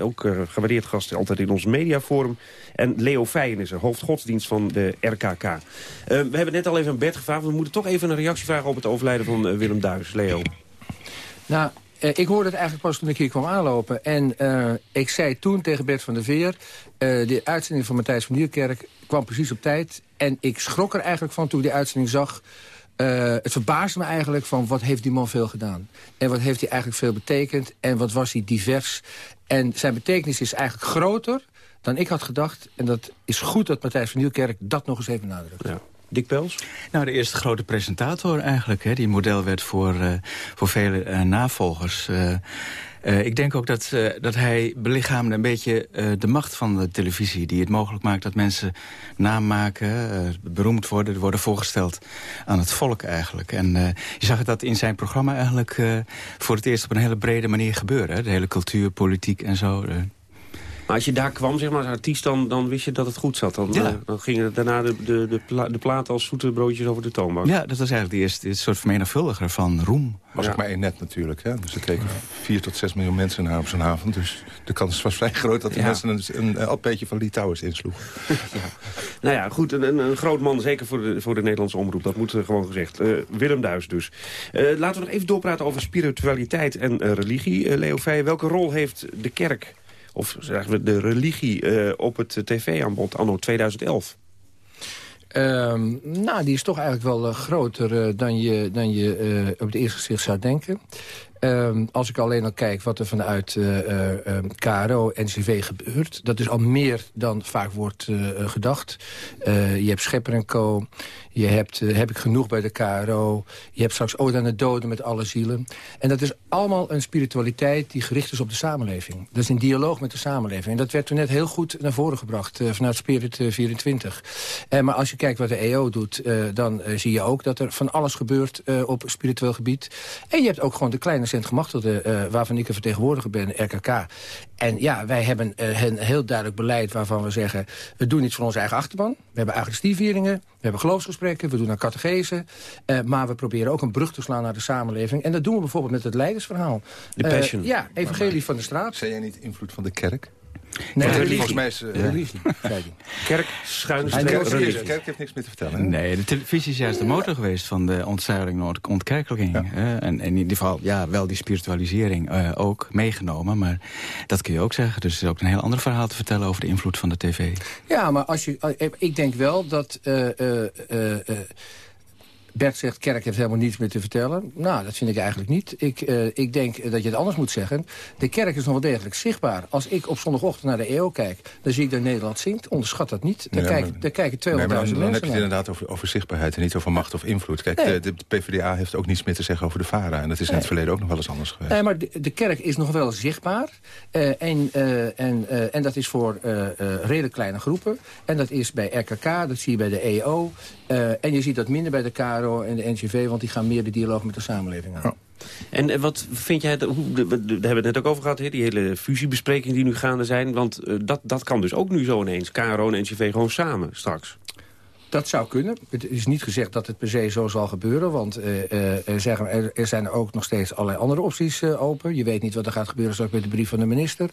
ook gewaardeerd gast altijd in ons mediaforum. En Leo Feijen is er, hoofdgodsdienst van de RKK. we hebben net al even aan Bert gevraagd. We moeten toch even een reactie vragen op het overlijden van Willem Duis. Leo. Nou, uh, ik hoorde het eigenlijk pas toen ik hier kwam aanlopen. En uh, ik zei toen tegen Bert van der Veer... Uh, de uitzending van Matthijs van Nieuwkerk kwam precies op tijd. En ik schrok er eigenlijk van toen ik die uitzending zag... het verbaasde me eigenlijk van wat heeft die man veel gedaan. En wat heeft hij eigenlijk veel betekend. En wat was hij divers. En zijn betekenis is eigenlijk groter dan ik had gedacht. En dat is goed dat Matthijs van Nieuwkerk dat nog eens even nadrukt. Ja. Dick Pels? Nou, de eerste grote presentator eigenlijk. Hè, die model werd voor, uh, voor vele uh, navolgers. Uh, ik denk ook dat, dat hij belichaamde een beetje de macht van de televisie... die het mogelijk maakt dat mensen namaken, beroemd worden... worden voorgesteld aan het volk eigenlijk. En je zag dat in zijn programma eigenlijk voor het eerst op een hele brede manier gebeuren. Hè? De hele cultuur, politiek en zo... Maar als je daar kwam zeg maar, als artiest, dan, dan wist je dat het goed zat. Dan, ja. uh, dan gingen daarna de, de, de, pla de platen als zoete broodjes over de toonbank. Ja, dat was eigenlijk de eerste het soort vermenigvuldiger van roem. Was ja. ook maar één net natuurlijk. Hè? Dus er keken vier tot zes miljoen mensen naar op zo'n avond. Dus de kans was vrij groot dat die ja. mensen een, een alpeetje van Litouwers insloegen. ja. Nou ja, goed, een, een, groot man, zeker voor de, voor de Nederlandse omroep. Dat moet gewoon gezegd. Uh, Willem Duis dus. Uh, laten we nog even doorpraten over spiritualiteit en religie. Leo Feijen, welke rol heeft de kerk of zeggen we de religie uh, op het tv-aanbod anno 2011? Um, nou, die is toch eigenlijk wel uh, groter dan je, dan je op het eerste gezicht zou denken. Um, als ik alleen al kijk wat er vanuit uh, uh, KRO en NCV gebeurt... dat is al meer dan vaak wordt gedacht. je hebt Schepper en Co. Je hebt Heb ik genoeg bij de KRO. Je hebt straks Oda aan de doden met alle zielen. En dat is allemaal een spiritualiteit die gericht is op de samenleving. Dat is een dialoog met de samenleving. En dat werd toen net heel goed naar voren gebracht vanuit Spirit 24. maar als je kijkt wat de EO doet... dan zie je ook dat er van alles gebeurt op spiritueel gebied. En je hebt ook gewoon de kleine gemachtigde, uh, waarvan ik een vertegenwoordiger ben, RKK. En ja, wij hebben uh, een heel duidelijk beleid waarvan we zeggen... we doen iets voor onze eigen achterban. We hebben eigenlijk stiefvieringen, we hebben geloofsgesprekken, we doen aan catechese. Uh, maar we proberen ook een brug te slaan naar de samenleving. En dat doen we bijvoorbeeld met het leidersverhaal. De passion. ja, evangelie van de straat. Zijn jij niet invloed van de kerk? Nee, religie. Volgens mij is uh, religie. Kerk, schuin, religie. Kerk heeft niks meer te vertellen. Hè? Nee, de televisie is juist de motor geweest van de ontzuiling en ontkerkelijking. Ja. Uh, en, in ieder geval, ja, wel die spiritualisering uh, ook meegenomen. Maar dat kun je ook zeggen. Dus er is ook een heel ander verhaal te vertellen over de invloed van de tv. Ja, maar als je, ik denk wel dat... Bert zegt, kerk heeft helemaal niets meer te vertellen. Nou, dat vind ik eigenlijk niet. Ik, uh, ik denk dat je het anders moet zeggen. De kerk is nog wel degelijk zichtbaar. Als ik op zondagochtend naar de EO kijk... dan zie ik dat Nederland zingt. Onderschat dat niet. Daar, nee, kijk, daar kijken 200.000 nee, mensen Dan heb je het inderdaad over, over zichtbaarheid en niet over macht of invloed. Kijk, nee. de, de, PvdA heeft ook niets meer te zeggen over de VARA. En dat is in het verleden ook nog wel eens anders geweest. Nee, maar de, de kerk is nog wel zichtbaar. Uh, en, uh, en, en dat is voor redelijk kleine groepen. En dat is bij RKK, dat zie je bij de EO. en je ziet dat minder bij de KRO en de NGV, want die gaan meer de dialoog met de samenleving aan. En wat vind jij, hoe, daar hebben het net ook over gehad, die hele fusiebesprekingen die nu gaande zijn. Want uh, dat, dat kan dus ook nu zo ineens, KRO en NGV gewoon samen straks. Dat zou kunnen. Het is niet gezegd dat het per se zo zal gebeuren. Want uh, uh, er, er zijn ook nog steeds allerlei andere opties uh, open. Je weet niet wat er gaat gebeuren straks met de brief van de minister.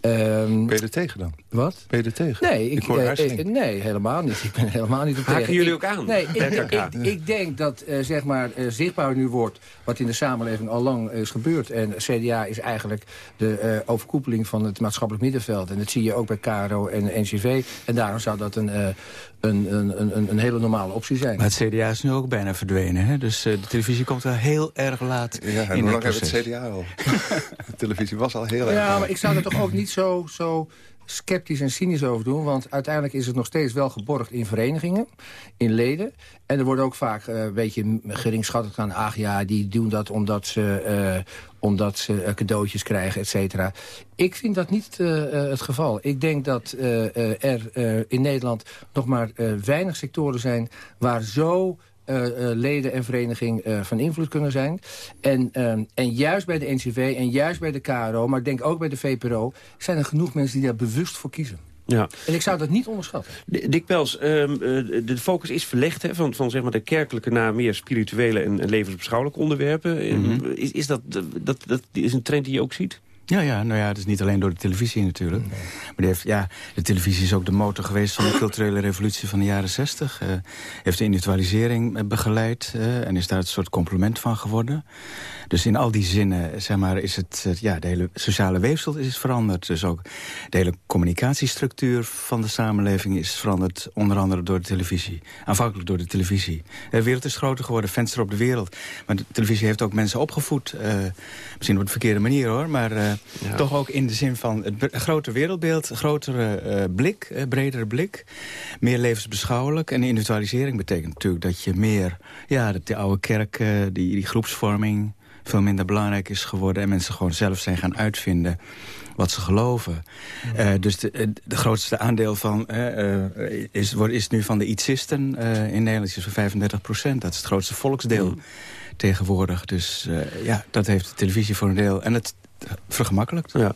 Um, ben je er tegen dan? Wat? Ben je er tegen? Nee, ik, ik nee helemaal niet. Ik ben helemaal niet op Haken tegen. jullie ook aan? Nee, ik, ik, ik, denk dat zeg maar, zichtbaar nu wordt wat in de samenleving al lang is gebeurd. En CDA is eigenlijk de overkoepeling van het maatschappelijk middenveld. En dat zie je ook bij KRO en NCV. En daarom zou dat een, een, een, een, een hele normale optie zijn. Maar het CDA is nu ook bijna verdwenen. Hè? Dus uh, de televisie komt wel heel erg laat ja, en in hoe lang hebben we het CDA al? de televisie was al heel erg Ja, maar ik zou er toch ook niet zo... zo sceptisch en cynisch over doen. Want uiteindelijk is het nog steeds wel geborgd in verenigingen, in leden. En er wordt ook vaak uh, een beetje geringschattigd aan... ach ja, die doen dat omdat ze, uh, omdat ze uh, cadeautjes krijgen, et cetera. Ik vind dat niet het geval. Ik denk dat er in Nederland nog maar weinig sectoren zijn... waar zo leden en vereniging van invloed kunnen zijn. En, ehm, en juist bij de NCV en juist bij de KRO, maar ik denk ook bij de VPRO... zijn er genoeg mensen die daar bewust voor kiezen. Ja. En ik zou dat niet onderschatten. Dick Pels, ehm, de focus is verlegd hè, van, van zeg maar de kerkelijke naar meer spirituele en, levensbeschouwelijke onderwerpen. Mhm. is, is dat, dat, dat is een trend die je ook ziet? Ja, ja, nou ja, het is niet alleen door de televisie natuurlijk. Maar die heeft, ja, de televisie is ook de motor geweest van de culturele revolutie van de jaren zestig. Uh, heeft de individualisering begeleid uh, en is daar een soort complement van geworden. Dus in al die zinnen, zeg maar, is het, ja, de hele sociale weefsel is veranderd. Dus ook de hele communicatiestructuur van de samenleving is veranderd. Onder andere door de televisie. Aanvankelijk door de televisie. De wereld is groter geworden, venster op de wereld. Maar de televisie heeft ook mensen opgevoed. Misschien op de verkeerde manier hoor, maar toch ook in de zin van het grotere wereldbeeld, grotere uh, blik, uh, bredere blik. Meer levensbeschouwelijk. En individualisering betekent natuurlijk dat je meer, ja, dat de oude kerk, uh, die, die groepsvorming veel minder belangrijk is geworden. En mensen gewoon zelf zijn gaan uitvinden wat ze geloven. Uh, dus de, de, grootste aandeel van, uh, is, is nu van de ietsisten in Nederland is zo'n 35 procent. Dat is het grootste volksdeel. Mm. Tegenwoordig. Dus ja, dat heeft de televisie voor een deel. En het vergemakkelijkt. Ja.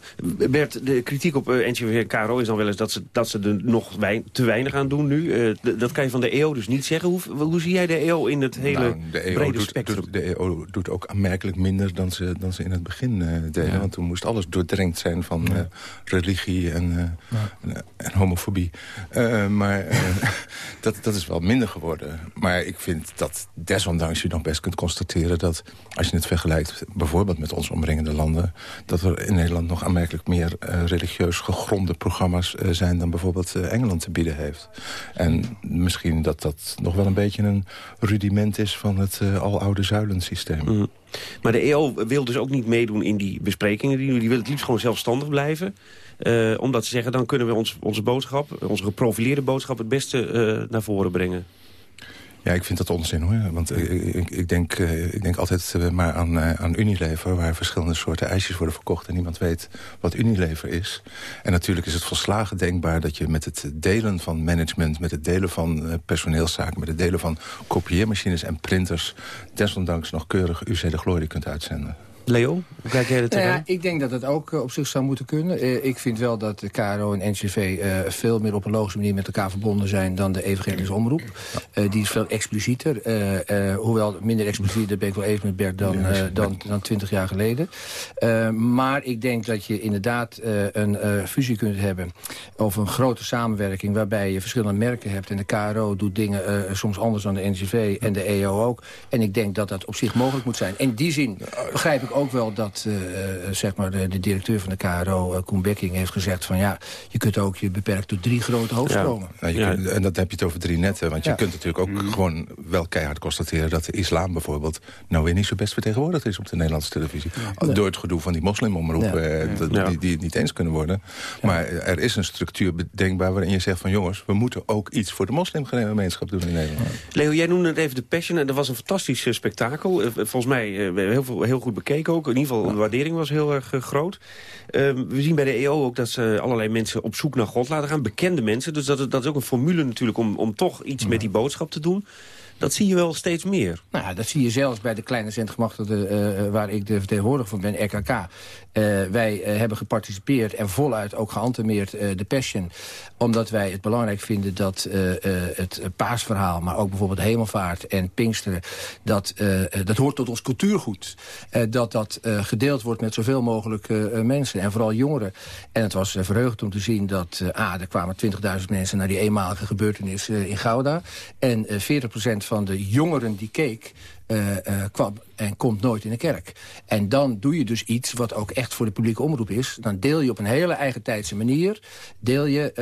Bert, de kritiek op uh, eh, NCV en KRO is dan wel eens dat ze, dat ze er nog te weinig aan doen nu. Uh, dat kan je van de EO dus niet zeggen. Hoe, hoe zie jij de EO in het hele nou, de EO brede doet, spectrum? de EO doet ook aanmerkelijk minder dan ze, dan ze in het begin uh, deden. Want toen moest alles doordrenkt zijn van religie en, en, en, homofobie. maar dat, dat is wel minder geworden. Maar ik vind dat desondanks je nog best kunt constateren... dat als je het vergelijkt bijvoorbeeld met onze omringende landen dat er in Nederland nog aanmerkelijk meer uh, religieus gegronde programma's uh, zijn... dan bijvoorbeeld uh, Engeland te bieden heeft. En misschien dat dat nog wel een beetje een rudiment is van het aloude zuilensysteem. Mm. Maar de EO wil dus ook niet meedoen in die besprekingen. Die, die wil het liefst gewoon zelfstandig blijven. omdat ze zeggen, dan kunnen we ons, onze boodschap, onze geprofileerde boodschap... het beste naar voren brengen. Ja, ik vind dat onzin hoor. Want ik, ik, denk, eh, ik denk altijd eh, maar aan, eh, aan Unilever... waar verschillende soorten ijsjes worden verkocht... en niemand weet wat Unilever is. En natuurlijk is het volslagen denkbaar dat je met het delen van management... met het delen van personeelszaken... met het delen van kopieermachines en printers... desondanks nog keurig UC de Glorie kunt uitzenden. Leo, hoe kijk jij er nou ja, Ik denk dat het ook eh, op zich zou moeten kunnen. Uh, ik vind wel dat de KRO en NCV eh, veel meer op een logische manier met elkaar verbonden zijn dan de evangelische omroep. die is veel explicieter. hoewel minder expliciet, daar ben ik wel even met Bert, dan, dan, dan 20 jaar geleden. maar ik denk dat je inderdaad een fusie kunt hebben of een grote samenwerking waarbij je verschillende merken hebt. En de KRO doet dingen soms anders dan de NCV en de EO ook. En ik denk dat dat op zich mogelijk moet zijn. In die zin begrijp ik ook wel dat uh, zeg maar de, de, directeur van de KRO, uh, Koen Bekking, heeft gezegd van ja, je kunt ook je beperkt tot drie grote hoofdstromen. Ja. ja kunt, en dat heb je het over drie netten. Want je kunt natuurlijk ook mm. gewoon wel keihard constateren dat de islam bijvoorbeeld nou weer niet zo best vertegenwoordigd is op de Nederlandse televisie. Door het gedoe van die moslimomroepen die, die het niet eens kunnen worden. Maar er is een structuur bedenkbaar waarin je zegt van jongens, we moeten ook iets voor de moslimgemeenschap doen in Nederland. Leo, jij noemde het even de Passion en dat was een fantastisch spektakel. Volgens mij heel, veel, heel goed bekeken ook. In ieder geval, de waardering was heel erg eh, groot. Ehm, we zien bij de EO ook dat ze allerlei mensen op zoek naar God laten gaan. Bekende mensen. Dus dat, dat is ook een formule natuurlijk om, om toch iets met die boodschap te doen. Dat zie je wel steeds meer. Nou, dat zie je zelfs bij de kleine zendgemachtigden uh, waar ik de vertegenwoordiger van ben, RKK. Uh, wij hebben geparticipeerd en voluit ook geantemeerd de Passion. Omdat wij het belangrijk vinden dat het paasverhaal... maar ook bijvoorbeeld hemelvaart en Pinksteren... dat, dat hoort tot ons cultuurgoed. dat dat gedeeld wordt met zoveel mogelijk mensen. En vooral jongeren. En het was verheugend om te zien dat... ah, er kwamen 20.000 mensen naar die eenmalige gebeurtenis in Gouda. En 40 van de jongeren die keek... Uh, uh, kwam en komt nooit in de kerk. En dan doe je dus iets wat ook echt voor de publieke omroep is. Dan deel je op een hele eigen tijdse manier... deel je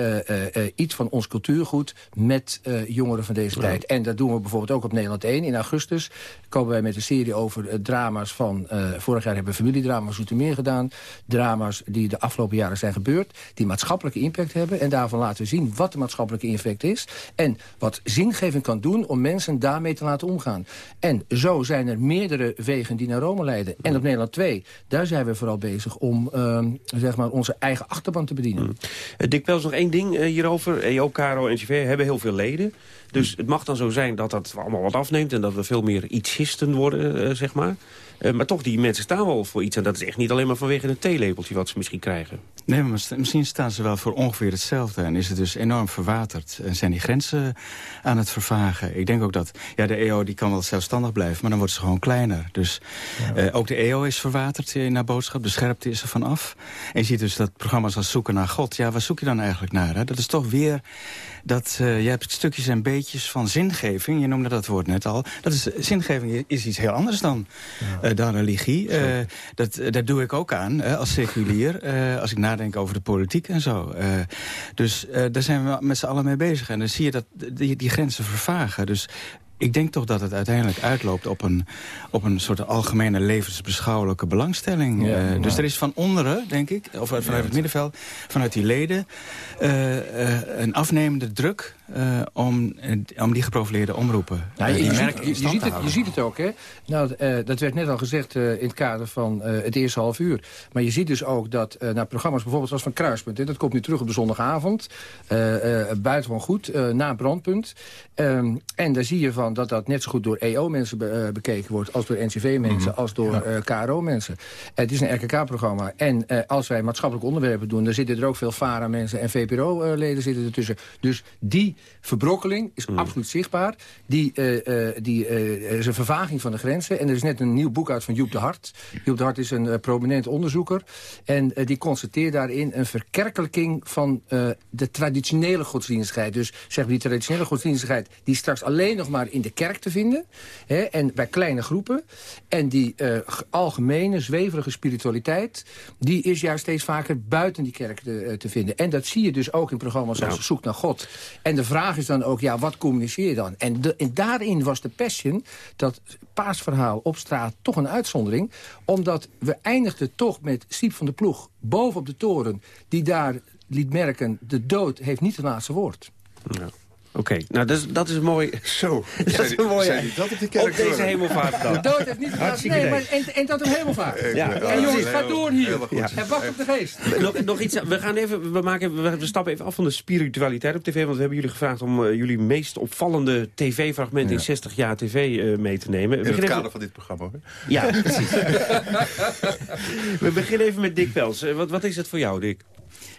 uh, iets van ons cultuurgoed met jongeren van deze tijd. En dat doen we bijvoorbeeld ook op Nederland 1. In augustus komen wij met een serie over drama's van... vorig jaar hebben we familiedrama's meer gedaan. Drama's die de afgelopen jaren zijn gebeurd. Die maatschappelijke impact hebben. En daarvan laten we zien wat de maatschappelijke impact is. En wat zingeving kan doen om mensen daarmee te laten omgaan. En zo zijn er meerdere wegen die naar Rome leiden. En op Nederland 2, daar zijn we vooral bezig om ehm, zeg maar onze eigen achterban te bedienen. Mm. Pels, nog één ding uh, hierover. EO, KRO en NCV hebben heel veel leden. Dus het mag dan zo zijn dat dat allemaal wat afneemt... en dat we veel meer ietsisten worden, zeg maar. Uh, maar toch, die mensen staan wel voor iets. En dat is echt niet alleen maar vanwege een theelepeltje wat ze misschien krijgen. Nee, maar misschien staan ze wel voor ongeveer hetzelfde. En is het dus enorm verwaterd. En zijn die grenzen aan het vervagen. Ik denk ook dat... Ja, de EO die kan wel zelfstandig blijven, maar dan wordt ze gewoon kleiner. Dus ja. uh, ook de EO is verwaterd naar boodschap. De scherpte is er vanaf. En je ziet dus dat programma's als Zoeken naar God... Ja, waar zoek je dan eigenlijk naar? Hè? Dat is toch weer... Dat, uh, je hebt stukjes en beetjes van zingeving. Je noemde dat woord net al. Dat is, zingeving is iets heel anders dan, ja. Uh, dan religie. Uh, dat, dat doe ik ook aan als seculier. als ik nadenk over de politiek en zo. dus daar zijn we met z'n allen mee bezig. En dan zie je dat die, die grenzen vervagen. Dus ik denk toch dat het uiteindelijk uitloopt op een, op een soort algemene levensbeschouwelijke belangstelling. Ja, uh, dus er is van onderen, denk ik, of vanuit het middenveld, vanuit die leden, een afnemende druk om, om die geprofileerde omroepen. Ja, je, je, ziet, je, ziet het, je ziet het ook, hè. Nou, dat werd net al gezegd in het kader van het eerste half uur. Maar je ziet dus ook dat naar programma's bijvoorbeeld zoals van Kruispunt... Hè, dat komt nu terug op de zondagavond, buitengewoon goed, na Brandpunt. Um, en daar zie je van dat dat net zo goed door EO-mensen be bekeken wordt... als door NCV-mensen, mm -hmm. als door KRO-mensen. het is een RKK-programma. En als wij maatschappelijke onderwerpen doen... dan zitten er ook veel VARA-mensen en VPRO-leden zitten ertussen. Dus die verbrokkeling is mm. absoluut zichtbaar. Die, die, er is een vervaging van de grenzen. En er is net een nieuw boek uit van Joep de Hart. Joep de Hart is een prominent onderzoeker. En die constateert daarin een verkerkelijking van de traditionele godsdienstigheid. Dus zeg maar die traditionele godsdienstigheid... die straks alleen nog maar in de kerk te vinden. Hè, en bij kleine groepen. En die uh, algemene, zweverige spiritualiteit... die is juist steeds vaker buiten die kerk te, uh, te vinden. En dat zie je dus ook in programma's als ja. Zoek naar God. En de vraag is dan ook, ja, wat communiceer je dan? En, de, en daarin was de passion, dat paasverhaal op straat, toch een uitzondering. Omdat we eindigden toch met Siep van de Ploeg boven op de toren... die daar liet merken, de dood heeft niet het laatste woord. Ja. Oké, okay. nou dat is, dat is mooi. Zo, dat is een mooie. Dat op, de kerk op deze hemelvaartdag. De dood heeft niet gedaan. Nee, maar en, en dat een hemelvaart. Ja. ja. En jongens, ga door hier. Ja. En wacht op de geest. Nog, nog iets, we gaan even, we, maken, we stappen even af van de spiritualiteit op tv. Want we hebben jullie gevraagd om uh, jullie meest opvallende tv-fragmenten ja. in 60 jaar tv uh, mee te nemen. In het kader even... van dit programma hoor. Ja, precies. we beginnen even met Dick Pels. Uh, wat, wat is het voor jou, Dick?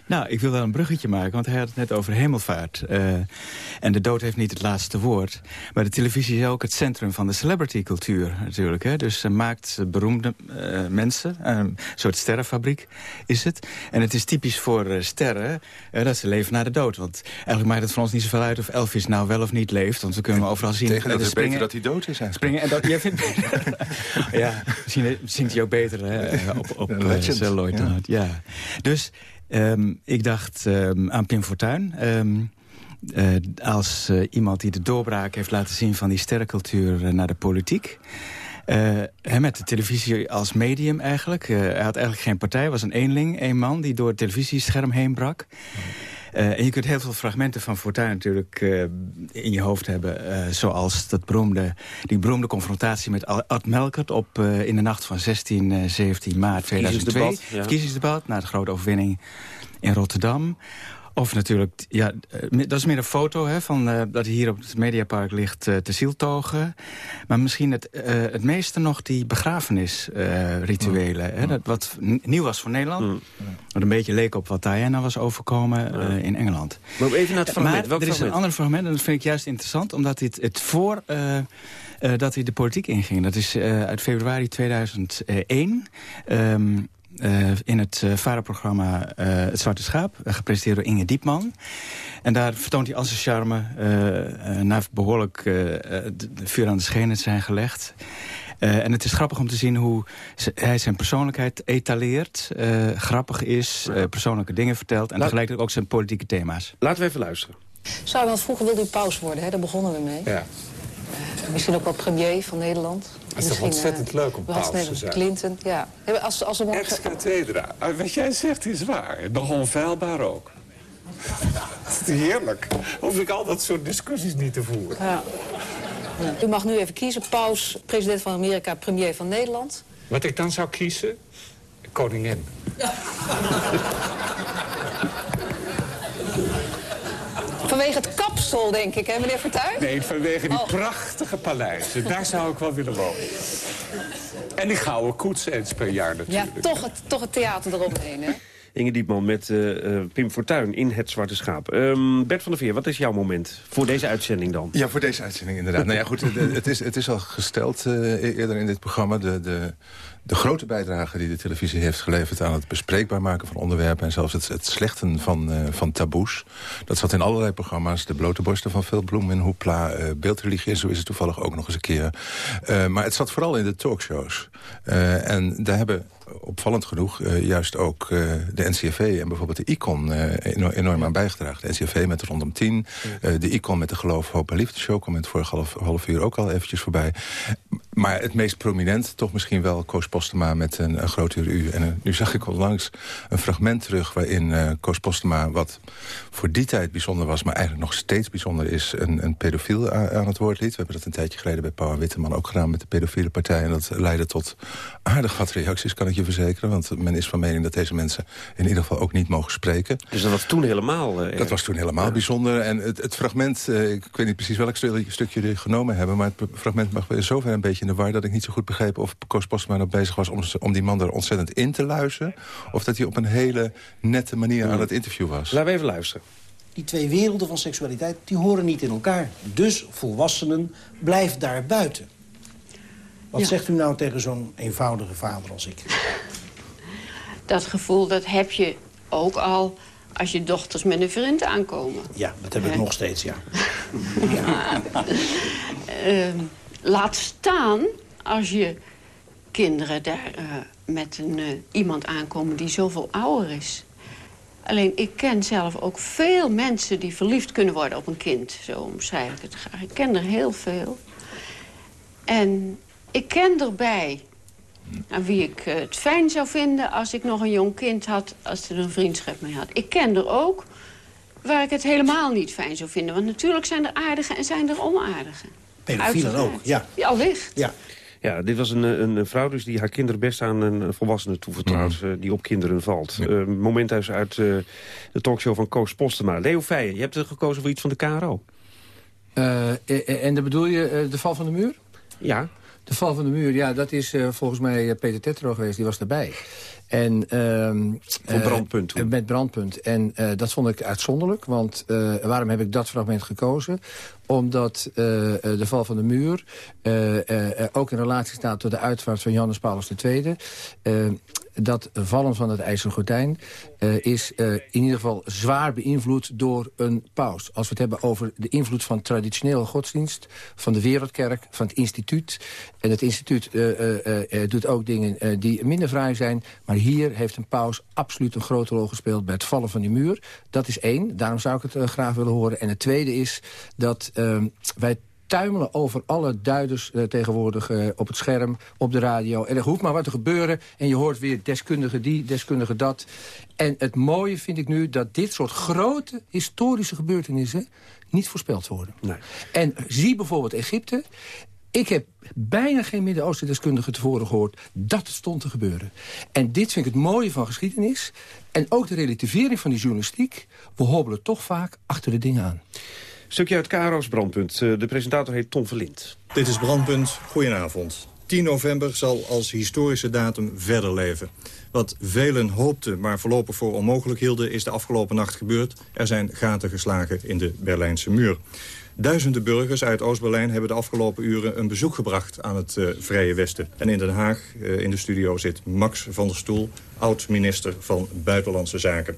Nou, ik wil wel een bruggetje maken, want hij had het net over hemelvaart. Uh, en de dood heeft niet het laatste woord. Maar de televisie is ook het centrum van de celebrity-cultuur natuurlijk. Hè? Dus ze maakt beroemde uh, mensen, een soort sterrenfabriek is het. En het is typisch voor uh, sterren dat ze leven na de dood. Want eigenlijk maakt het voor ons niet zoveel uit of Elvis nou wel of niet leeft. Want we kunnen hem overal zien. Tegen dat het springen, beter dat hij dood is eigenlijk. Springen en dat, jij vindt ja, misschien zingt hij ook beter hè, op, op celluloid. Ja. ja. Dus... Um, ik dacht um, aan Pim Fortuyn. Um, uh, als uh, iemand die de doorbraak heeft laten zien van die sterrencultuur uh, naar de politiek. met de televisie als medium eigenlijk. hij had eigenlijk geen partij, was een eenling, een man... die door het televisiescherm heen brak. En je kunt heel veel fragmenten van Fortuyn natuurlijk uh, in je hoofd hebben. Uh, zoals dat beroemde, die beroemde confrontatie met Ad Melkert... Op, in de nacht van 16, 17 maart 2002. Verkiezingsdebat, ja. na de grote overwinning in Rotterdam. Of natuurlijk, ja, dat is meer een foto hè, van, uh, dat hij hier op het Mediapark ligt uh, te zieltogen. Maar misschien het, uh, het meeste nog die begrafenisrituelen. Hè, wat nieuw was voor Nederland. Mm. Wat een beetje leek op wat Diana was overkomen in Engeland. Maar even naar het fragment. Maar er is een ander fragment en dat vind ik juist interessant. Omdat dit het voor... dat hij de politiek inging. Dat is uit februari 2001. Um, uh, in het uh, varenprogramma uh, Het Zwarte Schaap, gepresenteerd door Inge Diepman. En daar vertoont hij al zijn charme, na behoorlijk de vuur aan de schenen zijn gelegd. en het is grappig om te zien hoe hij zijn persoonlijkheid etaleert, grappig is, persoonlijke dingen vertelt... en tegelijkertijd ook zijn politieke thema's. Laten we even luisteren. Zou, want vroeger wilde u paus worden, hè? daar begonnen we mee. Ja. misschien ook wel premier van Nederland. Het is toch ontzettend leuk om paus te zijn. Clinton, ja. Als, als er morgen... Ex cathedra. Wat jij zegt is waar. Nog onfeilbaar ook. Heerlijk. Hoef ik al dat soort discussies niet te voeren. Ja. U mag nu even kiezen. Paus, president van Amerika, premier van Nederland. Wat ik dan zou kiezen? Koningin. Vanwege het kapsel, denk ik, hè, meneer Fortuyn? Nee, vanwege die Oh. prachtige paleizen. Daar zou ik wel willen wonen. En die gouden koets eens per jaar Ja, natuurlijk. toch het, toch het theater eromheen, hè? Inge Diepman met eh, eh, Pim Fortuyn in Het Zwarte Schaap. Ehm, Bert van der Veer, wat is jouw moment voor deze uitzending dan? Ja, voor deze uitzending inderdaad. nou ja, goed, het, het is, het is al gesteld eh, eerder in dit programma. De, de, de grote bijdrage die de televisie heeft geleverd... aan het bespreekbaar maken van onderwerpen... en zelfs het, het slechten van, eh, van taboes. Dat zat in allerlei programma's. De blote borsten van Phil Bloem en Hoepla. eh beeldreligie zo is het toevallig ook nog eens een keer. Eh, maar het zat vooral in de talkshows. En daar hebben opvallend genoeg eh, juist ook eh, de NCRV en bijvoorbeeld de ICON eh, eno- enorm aan bijgedragen. De NCRV met Rondom 10, eh, de ICON met de Geloof, Hoop en Liefde show... het vorige half, half uur ook al eventjes voorbij. Maar het meest prominent toch misschien wel Koos Postema met een, een groot uur u. En nu zag ik onlangs een fragment terug waarin eh, Koos Postema... wat voor die tijd bijzonder was, maar eigenlijk nog steeds bijzonder is... een, een pedofiel aan het woord liet. We hebben dat een tijdje geleden bij Pauw en Witteman ook gedaan... met de pedofiele partij. En dat leidde tot aardig wat reacties, kan ik je verzekeren. Want men is van mening dat deze mensen in ieder geval ook niet mogen spreken. Dus dat was toen helemaal... eh, Dat was toen helemaal bijzonder. En het, het fragment, eh, ik weet niet precies welk stu- stukje jullie genomen hebben... maar het fragment mag zover een beetje in de war... dat ik niet zo goed begreep of Koos Postma nou bezig was... Om, om die man er ontzettend in te luisteren... of dat hij op een hele nette manier aan het interview was. Laten we even luisteren. Die twee werelden van seksualiteit, die horen niet in elkaar. Dus, volwassenen, blijf daar buiten. Wat Ja. zegt u nou tegen zo'n eenvoudige vader als ik? Dat gevoel dat heb je ook al als je dochters met een vriend aankomen. Ja, dat heb ik nog steeds, ja. Ehm, laat staan als je kinderen daar eh, met een, eh, iemand aankomen die zoveel ouder is. Alleen ik ken zelf ook veel mensen die verliefd kunnen worden op een kind. Zo omschrijf ik het graag. Ik ken er heel veel. En ik ken erbij aan wie ik eh, het fijn zou vinden als ik nog een jong kind had... als er een vriendschap mee had. Ik ken er ook waar ik het helemaal niet fijn zou vinden. Want natuurlijk zijn er aardige en zijn er onaardige. Pedofielen ook, ja. Ja, allicht. Ja. Ja, dit was een, een, een vrouw dus die haar kinderen best aan een volwassene toevertrouwt... eh, die op kinderen valt. Eh, moment uit eh, de talkshow van Koos Postema. Leo Feijen, je hebt er gekozen voor iets van de KRO. En dan bedoel je de val van de muur? Ja. De val van de muur, ja, dat is eh, volgens mij eh, Peter Tetro geweest. Die was daarbij. En, ehm, eh, Brandpunt met brandpunt. En dat vond ik uitzonderlijk. Want waarom heb ik dat fragment gekozen? Omdat de val van de muur ook in relatie staat tot de uitvaart van Johannes Paulus II. Dat vallen van het IJzeren Gordijn eh, is eh, in ieder geval zwaar beïnvloed door een paus. Als we het hebben over de invloed van traditionele godsdienst... van de Wereldkerk, van het instituut. En het instituut eh, doet ook dingen die minder vrij zijn. Maar hier heeft een paus absoluut een grote rol gespeeld... bij het vallen van die muur. Dat is één, daarom zou ik het graag willen horen. En het tweede is dat eh, wij tuimelen over alle duiders eh, tegenwoordig eh, op het scherm, op de radio. En er hoeft maar wat te gebeuren en je hoort weer deskundige die, deskundige dat. En het mooie vind ik nu dat dit soort grote historische gebeurtenissen niet voorspeld worden. En zie bijvoorbeeld Egypte. Ik heb bijna geen Midden-Oosten deskundige tevoren gehoord dat het stond te gebeuren. En dit vind ik het mooie van geschiedenis. En ook de relativering van die journalistiek. We hobbelen toch vaak achter de dingen aan. Stukje uit KRO's Brandpunt. Eh, de presentator heet Tom Verlind. Dit is Brandpunt. Goedenavond. 10 november zal als historische datum verder leven. Wat velen hoopten, maar voorlopig voor onmogelijk hielden... is de afgelopen nacht gebeurd. Er zijn gaten geslagen in de Berlijnse muur. Duizenden burgers uit Oost-Berlijn hebben de afgelopen uren... een bezoek gebracht aan het eh, Vrije Westen. En in Den Haag, eh, in de studio, zit Max van der Stoel... oud-minister van Buitenlandse Zaken.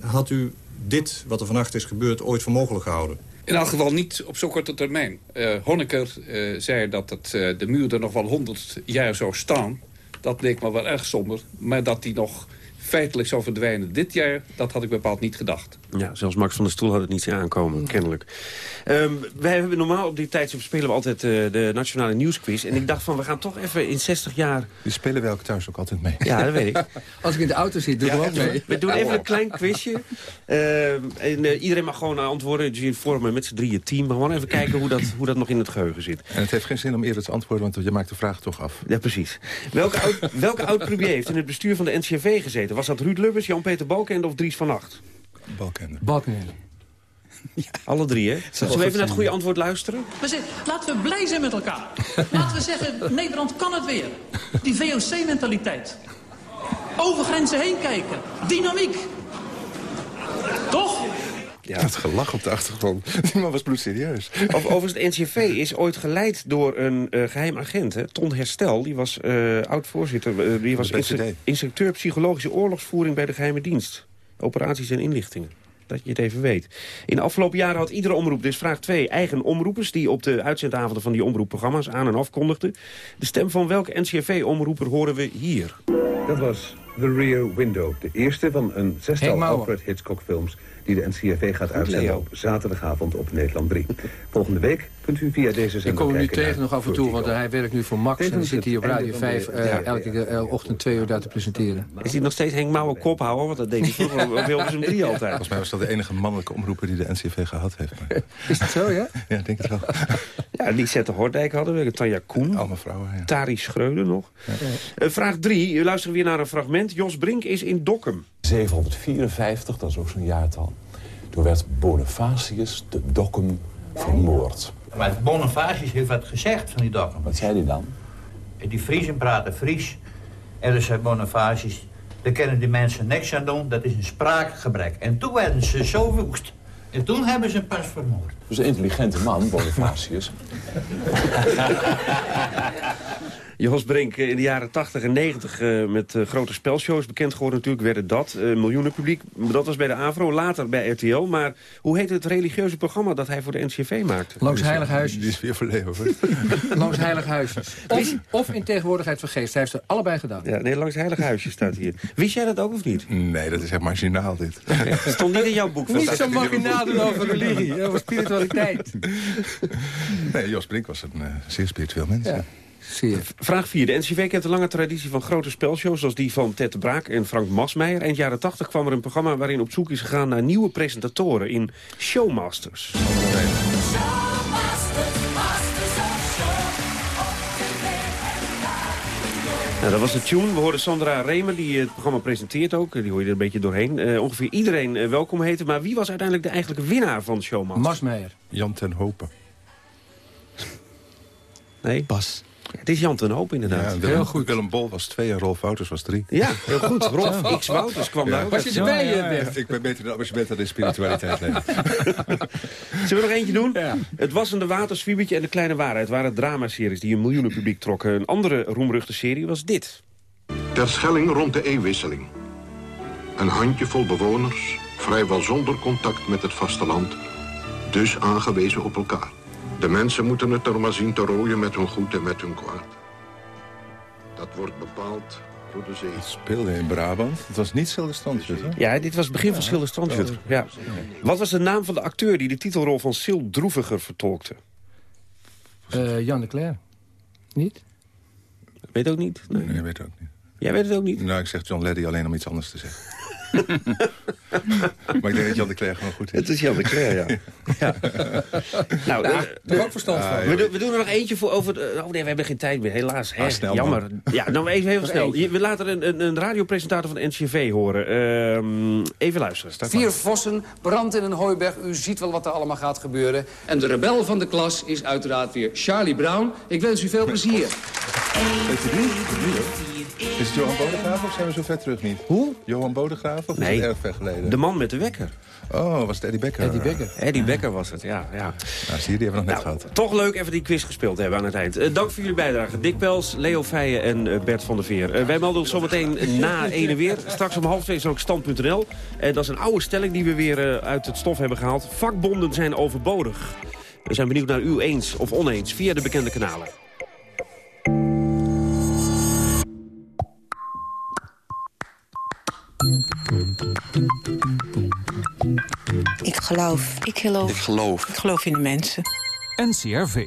Had u dit, wat er vannacht is gebeurd, ooit voor mogelijk gehouden? In elk geval niet op zo'n korte termijn. Eh, Honecker eh, zei dat eh, de muur er nog wel 100 jaar zou staan. Dat leek me wel erg somber. Maar dat die nog feitelijk zou verdwijnen dit jaar... dat had ik bepaald niet gedacht. Ja, zelfs Max van der Stoel had het niet zien aankomen, kennelijk. Ehm, wij hebben normaal op die tijdstip spelen we altijd eh, de Nationale Nieuwsquiz. En ik dacht van, we gaan toch even in 60 jaar... Die spelen wij ook thuis ook altijd mee. Ja, dat weet ik. Als ik in de auto zit, doe ik ook mee. We doen even een klein quizje. Ehm, en eh, iedereen mag gewoon antwoorden. Dus je vormen met z'n drieën team. Maar gewoon even kijken hoe dat, hoe dat nog in het geheugen zit. En het heeft geen zin om eerder te antwoorden, want je maakt de vraag toch af. Ja, precies. Welke oud, welke oud-premier heeft in het bestuur van de NCRV gezeten? Was dat Ruud Lubbers, Jan-Peter Balkenende of Dries van Acht? Balkenende. Balkenende. Alle drie, hè? Zullen we even naar het goede antwoord luisteren? We zeggen, laten we blij zijn met elkaar. Laten we zeggen, Nederland kan het weer. Die VOC-mentaliteit. Over grenzen heen kijken. Dynamiek. Toch? Ja. Dat gelach op de achtergrond. Die man was bloedserieus. Over, overigens, de NCV is ooit geleid door een uh, geheim agent. Hè? Ton Herstel, die was uh, oud-voorzitter. Uh, die was instructeur psychologische oorlogsvoering bij de geheime dienst. Operaties en inlichtingen. Dat je het even weet. In de afgelopen jaren had iedere omroep, dus vraag 2, eigen omroepers... die op de uitzendavonden van die omroepprogramma's aan en afkondigden. De stem van welke NCRV-omroeper horen we hier? Dat was The Rear Window, de eerste van een zestal Alfred Hitchcock-films die de NCRV gaat uitzenden op zaterdagavond op Nederland 3. Volgende week kunt u via deze zender Ik kom hem nu tegen nog af en toe, want hij werkt nu voor Max... en dan zit hij op Radio 5 uh, elke uh, ochtend twee uur daar te presenteren. Is hij nog steeds Henk Mouwen kophouwer? Want dat deed hij vroeger op Hilversum 3 altijd. Volgens mij was dat de enige mannelijke omroeper die de NCRV gehad heeft. Maar... Is dat zo, ja? Ja, denk het wel. ja, Lisette Hordijk hadden we, Tanja Koen. Allemaal vrouwen, ja. Tari Schreuder nog. Ja. Uh, vraag 3, u luistert weer naar een fragment. Jos Brink is in Dokkum. 754, dat is ook zo'n jaartal. Toen werd Bonifacius de Dokkum vermoord. Maar Bonifacius heeft wat gezegd van die Dokkum. Wat zei hij dan? Die Friesen praten Fries. En dus zei Bonifacius, daar kunnen die mensen niks aan doen. Dat is een spraakgebrek. En toen werden ze zo woest. En toen hebben ze hem pas vermoord. Dus een intelligente man, Bonifacius. Jos Brink in de jaren 80 en 90 uh, met uh, grote spelshows bekend geworden natuurlijk. Werden dat, uh, miljoenen publiek. Dat was bij de AVRO, later bij RTL. Maar hoe heet het religieuze programma dat hij voor de NCV maakte? Langs Heilig Huis. Die is weer verleden hoor. langs Heilig Huis. Of, of, in tegenwoordigheid van geest. Hij heeft er allebei gedaan. Ja, nee, langs Heilig Huisje staat hier. Wist jij dat ook of niet? Nee, dat is echt marginaal dit. Stond niet in jouw boek. Niet zo marginaal doen over religie, over spiritualiteit. nee, Jos Brink was een zeer spiritueel mens. Ja. Vraag 4. De NCV kent een lange traditie van grote spelshows... zoals die van Ted Braak en Frank Masmeijer. Eind jaren 80 kwam er een programma waarin op zoek is gegaan... naar nieuwe presentatoren in Showmasters. Nou, dat was de tune. We hoorden Sandra Remer, die het programma presenteert ook. Die hoor je er een beetje doorheen. Uh, ongeveer iedereen uh, welkom heten. Maar wie was uiteindelijk de eigenlijke winnaar van Showmasters? Masmeijer. Jan ten Hopen. Nee? Bas. Het is Jan ten Hoop inderdaad. Ja, Willem, heel goed. Willem Bol was twee en Rolf Wouters was drie. Ja, heel goed. Rolf X Wouters kwam daar ook. Was je erbij, ja, ja, Ik ben beter dan, als je beter de spiritualiteit Zullen we nog eentje doen? Ja. Het Wassende Waterswiebertje en De Kleine Waarheid waren dramaseries die een miljoenen publiek trokken. Een andere roemruchte serie was dit. Ter Schelling rond de eeuwwisseling. Een handjevol bewoners, vrijwel zonder contact met het vasteland, dus aangewezen op elkaar. De mensen moeten het er maar zien te rooien met hun goed en met hun kwaad. Dat wordt bepaald door de zee. Het speelde in Brabant. Het was niet Schilder Strandschut, hè? Ja, dit was het begin van Schilder Strandschut. Ja. Wat was de naam van de acteur die de titelrol van Sil Droeviger vertolkte? Uh, Jan de Cler. Niet? Weet ook niet? Nee, nee weet ook niet. Jij weet het ook niet? Nou, ik zeg John Leddy alleen om iets anders te zeggen. maar ik denk dat Jan de Cler gewoon goed is. Het is Jan de Cler, ja. ja. nou, ja, uh, ook verstand van. Uh, we, doen, we doen er nog eentje voor over... Oh nee, we hebben geen tijd meer, helaas. Hè, ah, snel, jammer. Man. Ja, nou even heel snel. We laten een, een, een radiopresentator van de NCV horen. Uh, even luisteren. Vier vossen, brand in een hooiberg. U ziet wel wat er allemaal gaat gebeuren. En de rebel van de klas is uiteraard weer Charlie Brown. Ik wens u veel plezier. Die? Is het Johan Bodegraaf of zijn we zo ver terug niet? Hoe? Johan Bodegraaf of nee, is het erg ver geleden? de man met de wekker. Oh, was het Eddie Becker? Eddie Becker. Eddie Becker was het, ja. ja. Nou, zie je, die hebben we nog net nou, gehad. Toch leuk even die quiz gespeeld hebben aan het eind. Uh, dank voor jullie bijdrage. Dick Pels, Leo Feijen en uh, Bert van der Veer. Uh, wij melden ons zometeen na ene weer. Straks om half twee is ook stand.nl. dat is een oude stelling die we weer uit het stof hebben gehaald. Vakbonden zijn overbodig. We zijn benieuwd naar u eens of oneens via de bekende kanalen. Ik geloof. Ik geloof. Ik geloof. Ik geloof in de mensen. NCRV.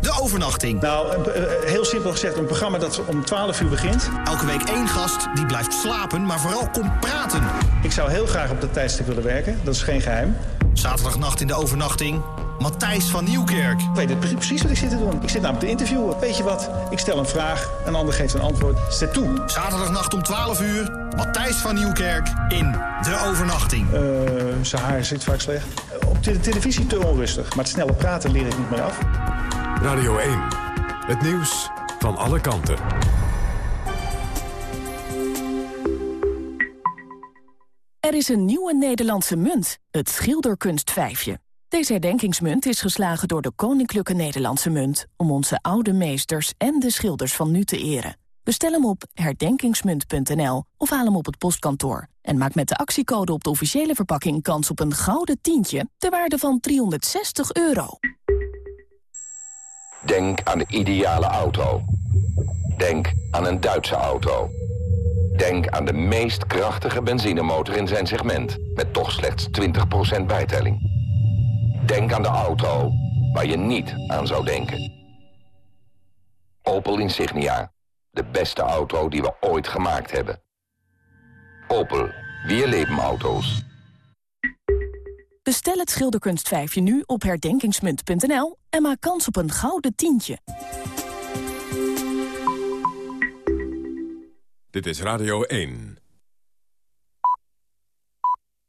De overnachting. Nou, eh, heel simpel gezegd, een programma dat om 12 uur begint. Elke week één gast die blijft slapen, maar vooral komt praten. Ik zou heel graag op dat tijdstip willen werken, dat is geen geheim. Zaterdagnacht in de overnachting, Matthijs van Nieuwkerk. Ik weet het precies wat ik zit te doen. Ik zit namelijk te interviewen. Weet je wat? Ik stel een vraag, een ander geeft een antwoord. Zet toe. Zaterdagnacht om 12 uur, Matthijs van Nieuwkerk in De Overnachting. Uh, zijn haar zit vaak slecht. Op de televisie te onrustig, maar het snelle praten leer ik niet meer af. Radio 1, het nieuws van alle kanten. Er is een nieuwe Nederlandse munt, het schilderkunstvijfje. Deze herdenkingsmunt is geslagen door de Koninklijke Nederlandse Munt... om onze oude meesters en de schilders van nu te eren. Bestel hem op herdenkingsmunt.nl of haal hem op het postkantoor. En maak met de actiecode op de officiële verpakking kans op een gouden tientje... ter waarde van 360 euro. Denk aan de ideale auto. Denk aan een Duitse auto. Denk aan de meest krachtige benzinemotor in zijn segment... met toch slechts 20% bijtelling. Denk aan de auto waar je niet aan zou denken. Opel Insignia. De beste auto die we ooit gemaakt hebben. Opel. Weer leven auto's. Bestel het schilderkunstvijfje nu op herdenkingsmunt.nl en maak kans op een gouden tientje. Dit is Radio 1.